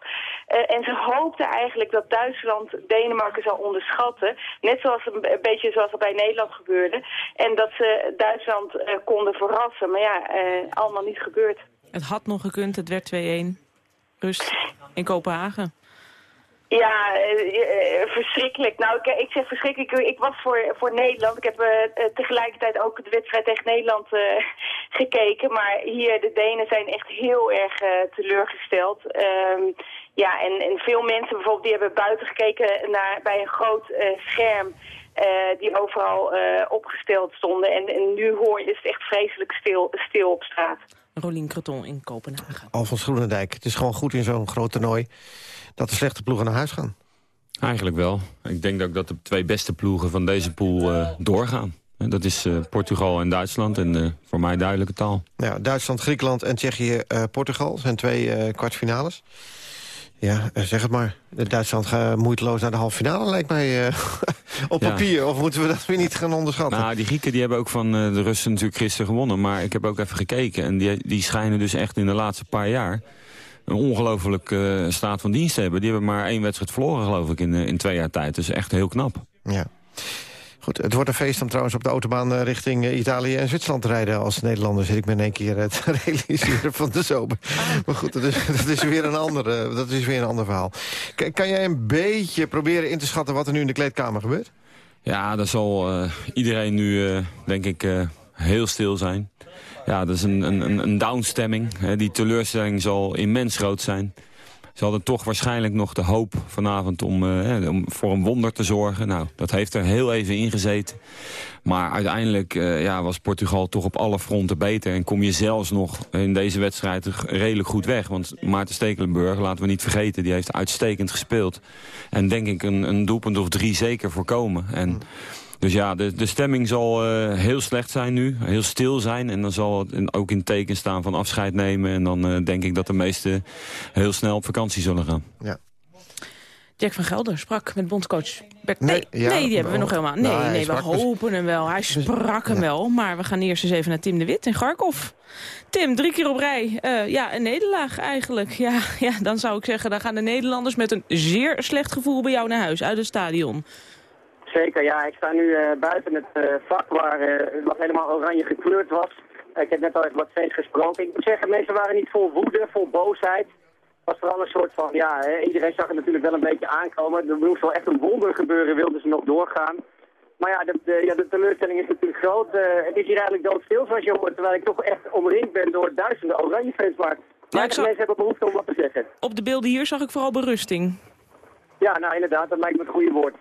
Eh, en ze hoopten eigenlijk dat Duitsland Denemarken zou onderschatten. Net zoals een, een beetje zoals dat bij Nederland gebeurde. En dat ze Duitsland eh, konden verrassen. Maar ja, eh, allemaal niet gebeurd. Het had nog gekund, het werd 2-1. Rust in Kopenhagen. Ja, eh, eh, verschrikkelijk. Nou, ik, ik zeg verschrikkelijk. Ik was voor, voor Nederland. Ik heb eh, tegelijkertijd ook de wedstrijd tegen Nederland eh, gekeken. Maar hier, de Denen zijn echt heel erg eh, teleurgesteld. Ehm, ja, en, en veel mensen bijvoorbeeld, die hebben buiten gekeken naar, bij een groot eh, scherm. eh, die overal eh, opgesteld stonden. En, en nu hoor je, is het echt vreselijk stil, stil op straat. Rolien Creton in Kopenhagen. Alfons Groenendijk, het is gewoon goed in zo'n groot toernooi... dat de slechte ploegen naar huis gaan. Eigenlijk wel. Ik denk ook dat de twee beste ploegen van deze pool eh, doorgaan. Dat is eh, Portugal en Duitsland en eh, voor mij duidelijke taal. Ja, Duitsland, Griekenland en Tsjechië, eh, Portugal zijn twee kwartfinales. Ja, zeg het maar. Duitsland gaat moeiteloos naar de halve finale, lijkt mij, op Ja. papier. Of moeten we dat weer niet gaan onderschatten? Nou, die Grieken die hebben ook van de Russen natuurlijk gisteren gewonnen. Maar ik heb ook even gekeken. En die, die schijnen dus echt in de laatste paar jaar... een ongelooflijk eh, staat van dienst hebben. Die hebben maar één wedstrijd verloren, geloof ik, in, eh, in twee jaar tijd. Dus echt heel knap. Ja. Goed, het wordt een feest om trouwens op de autobaan eh, richting Italië en Zwitserland te rijden. Als Nederlander zit ik me in één keer te realiseren van de zomer. Maar goed, dat is, dat is, weer, een ander, eh, dat is weer een ander verhaal. K- kan jij een beetje proberen in te schatten wat er nu in de kleedkamer gebeurt? Ja, daar zal iedereen nu, denk ik, heel stil zijn. Ja, dat is een, een, een- downstemming. Die teleurstelling zal immens groot zijn. Ze hadden toch waarschijnlijk nog de hoop vanavond om, eh, om voor een wonder te zorgen. Nou, dat heeft er heel even in gezeten. Maar uiteindelijk eh, ja, was Portugal toch op alle fronten beter. En kom je zelfs nog in deze wedstrijd redelijk goed weg. Want Maarten Stekelenburg, laten we niet vergeten, die heeft uitstekend gespeeld. En denk ik een, een doelpunt of drie zeker voorkomen. En... Dus ja, de, de stemming zal eh, heel slecht zijn nu. Heel stil zijn. En dan zal het ook in teken staan van afscheid nemen. En dan eh, denk ik dat de meesten heel snel op vakantie zullen gaan. Ja. Jack van Gelder sprak met bondscoach Bert. Nee, Nee, ja, nee die hebben we nog helemaal. Nee, nou, nee we dus- hopen hem wel. Hij sprak hem wel. Maar we gaan eerst eens even naar Tim de Wit in Garkov. Tim, drie keer op rij. Eh, ja, een nederlaag eigenlijk. Ja, ja, dan zou ik zeggen, dan gaan de Nederlanders met een zeer slecht gevoel bij jou naar huis uit het stadion. Zeker, ja. Ik sta nu eh, buiten het eh, vak waar het nog helemaal oranje gekleurd was. ik heb net al even wat fans gesproken. Ik moet zeggen, mensen waren niet vol woede, vol boosheid. Het was vooral een soort van, ja, hè, iedereen zag het natuurlijk wel een beetje aankomen. Er moest wel echt een wonder gebeuren, wilden ze nog doorgaan. Maar ja, de, de, ja, de teleurstelling is natuurlijk groot. Het is hier eigenlijk doodstil, zoals je hoort, terwijl ik toch echt omringd ben door duizenden oranje fans. Maar mensen hebben behoefte om wat te zeggen. Op de beelden hier zag ik vooral berusting. Ja, nou inderdaad, dat lijkt me het goede woord.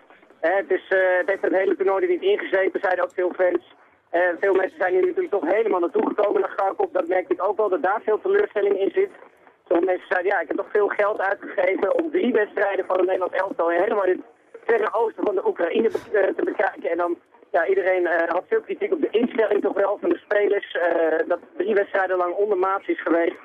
Het, is, eh, het heeft het hele toernooi er niet ingezeten, zeiden ook veel fans. Eh, veel mensen zijn hier natuurlijk toch helemaal naartoe gekomen naar Kharkov. Dat merkte ik ook wel, dat daar veel teleurstelling in zit. Sommige mensen zeiden, ja, ik heb toch veel geld uitgegeven om drie wedstrijden van het Nederlands elftal helemaal in het verre oosten van de Oekraïne be- eh, te bekijken. En dan, ja, iedereen had veel kritiek op de instelling toch wel van de spelers. dat drie wedstrijden lang ondermaats is geweest.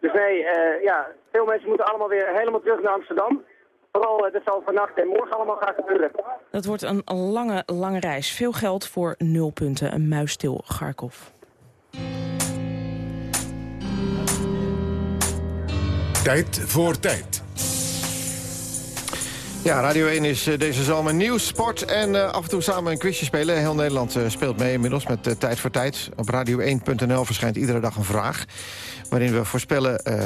Dus nee, ja, veel mensen moeten allemaal weer helemaal terug naar Amsterdam. Vooral, eh, dat zal vannacht en morgen allemaal gaan gebeuren. Dat wordt een lange, lange reis. Veel geld voor nul punten. Een muisstil Garkov. Tijd voor tijd. Ja, Radio 1 is eh, deze zomer nieuws, sport en uh, af en toe samen een quizje spelen. Heel Nederland uh, speelt mee inmiddels met Tijd voor Tijd. Op radio1.nl verschijnt iedere dag een vraag waarin we voorspellen uh,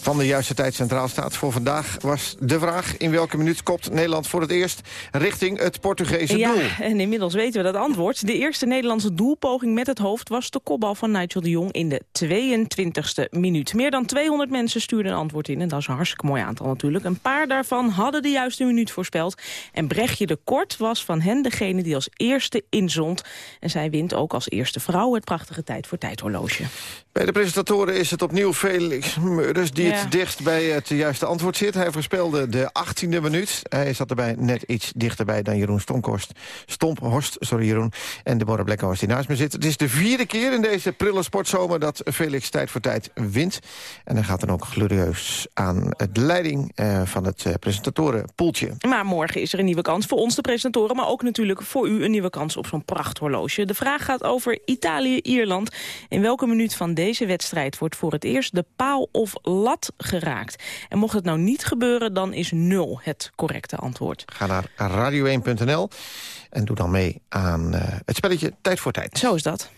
van de juiste tijd centraal staat. Voor vandaag was de vraag in welke minuut kopt Nederland voor het eerst richting het Portugese ja, doel. en inmiddels weten we dat antwoord. De eerste Nederlandse doelpoging met het hoofd was de kopbal van Nigel de Jong in de 22e minuut. Meer dan 200 mensen stuurden een antwoord in en dat is een hartstikke mooi aantal natuurlijk. Een paar daarvan hadden de juiste minuut voorspeld. En Brechtje de Kort was van hen degene die als eerste inzond. En zij wint ook als eerste vrouw het prachtige tijd voor tijdhorloge. Bij de presentatoren is het opnieuw Felix Meurders die Ja. het dichtst bij het juiste antwoord zit. Hij voorspelde de 18e minuut. Hij zat erbij net iets dichterbij dan Jeroen Stonkhorst. Stomphorst, sorry Jeroen. En Deborah Blekkenhorst die naast me zit. Het is de vierde keer in deze prille sportzomer dat Felix tijd voor tijd wint. En hij gaat dan ook glorieus aan het leiding eh, van het eh, Maar morgen is er een nieuwe kans voor ons, de presentatoren... maar ook natuurlijk voor u een nieuwe kans op zo'n prachthorloge. De vraag gaat over Italië-Ierland. In welke minuut van deze wedstrijd wordt voor het eerst de paal of lat geraakt? En mocht het nou niet gebeuren, dan is nul het correcte antwoord. Ga naar radio1.nl en doe dan mee aan eh, het spelletje Tijd voor Tijd. Zo is dat.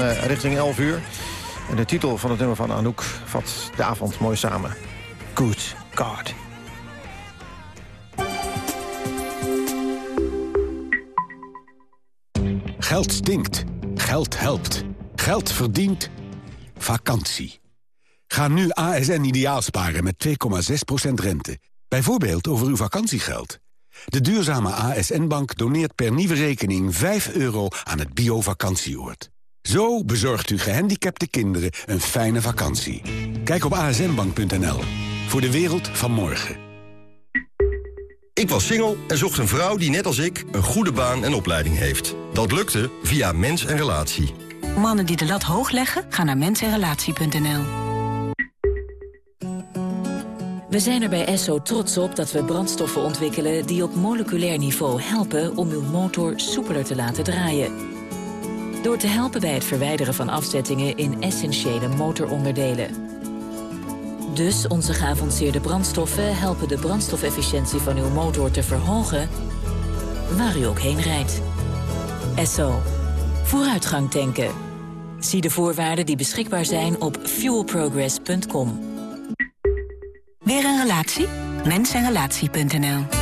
Eh, richting 11 uur. En de titel van het nummer van Anouk vat de avond mooi samen. Good God. Geld stinkt. Geld helpt. Geld verdient. Vakantie. Ga nu ASN ideaal sparen met 2,6% rente. Bijvoorbeeld over uw vakantiegeld. De duurzame ASN-bank doneert per nieuwe rekening 5 euro aan het bio-vakantieoord. Zo bezorgt u gehandicapte kinderen een fijne vakantie. Kijk op asnbank.nl. Voor de wereld van morgen. Ik was single en zocht een vrouw die net als ik een goede baan en opleiding heeft. Dat lukte via Mens en Relatie. Mannen die de lat hoog leggen, gaan naar mensenrelatie.nl. We zijn er bij Esso trots op dat we brandstoffen ontwikkelen... die op moleculair niveau helpen om uw motor soepeler te laten draaien. Door te helpen bij het verwijderen van afzettingen in essentiële motoronderdelen. Dus onze geavanceerde brandstoffen helpen de brandstofefficiëntie van uw motor te verhogen... waar u ook heen rijdt. Esso. Vooruitgang tanken. Zie de voorwaarden die beschikbaar zijn op fuelprogress.com. Weer een relatie? Mensenrelatie.nl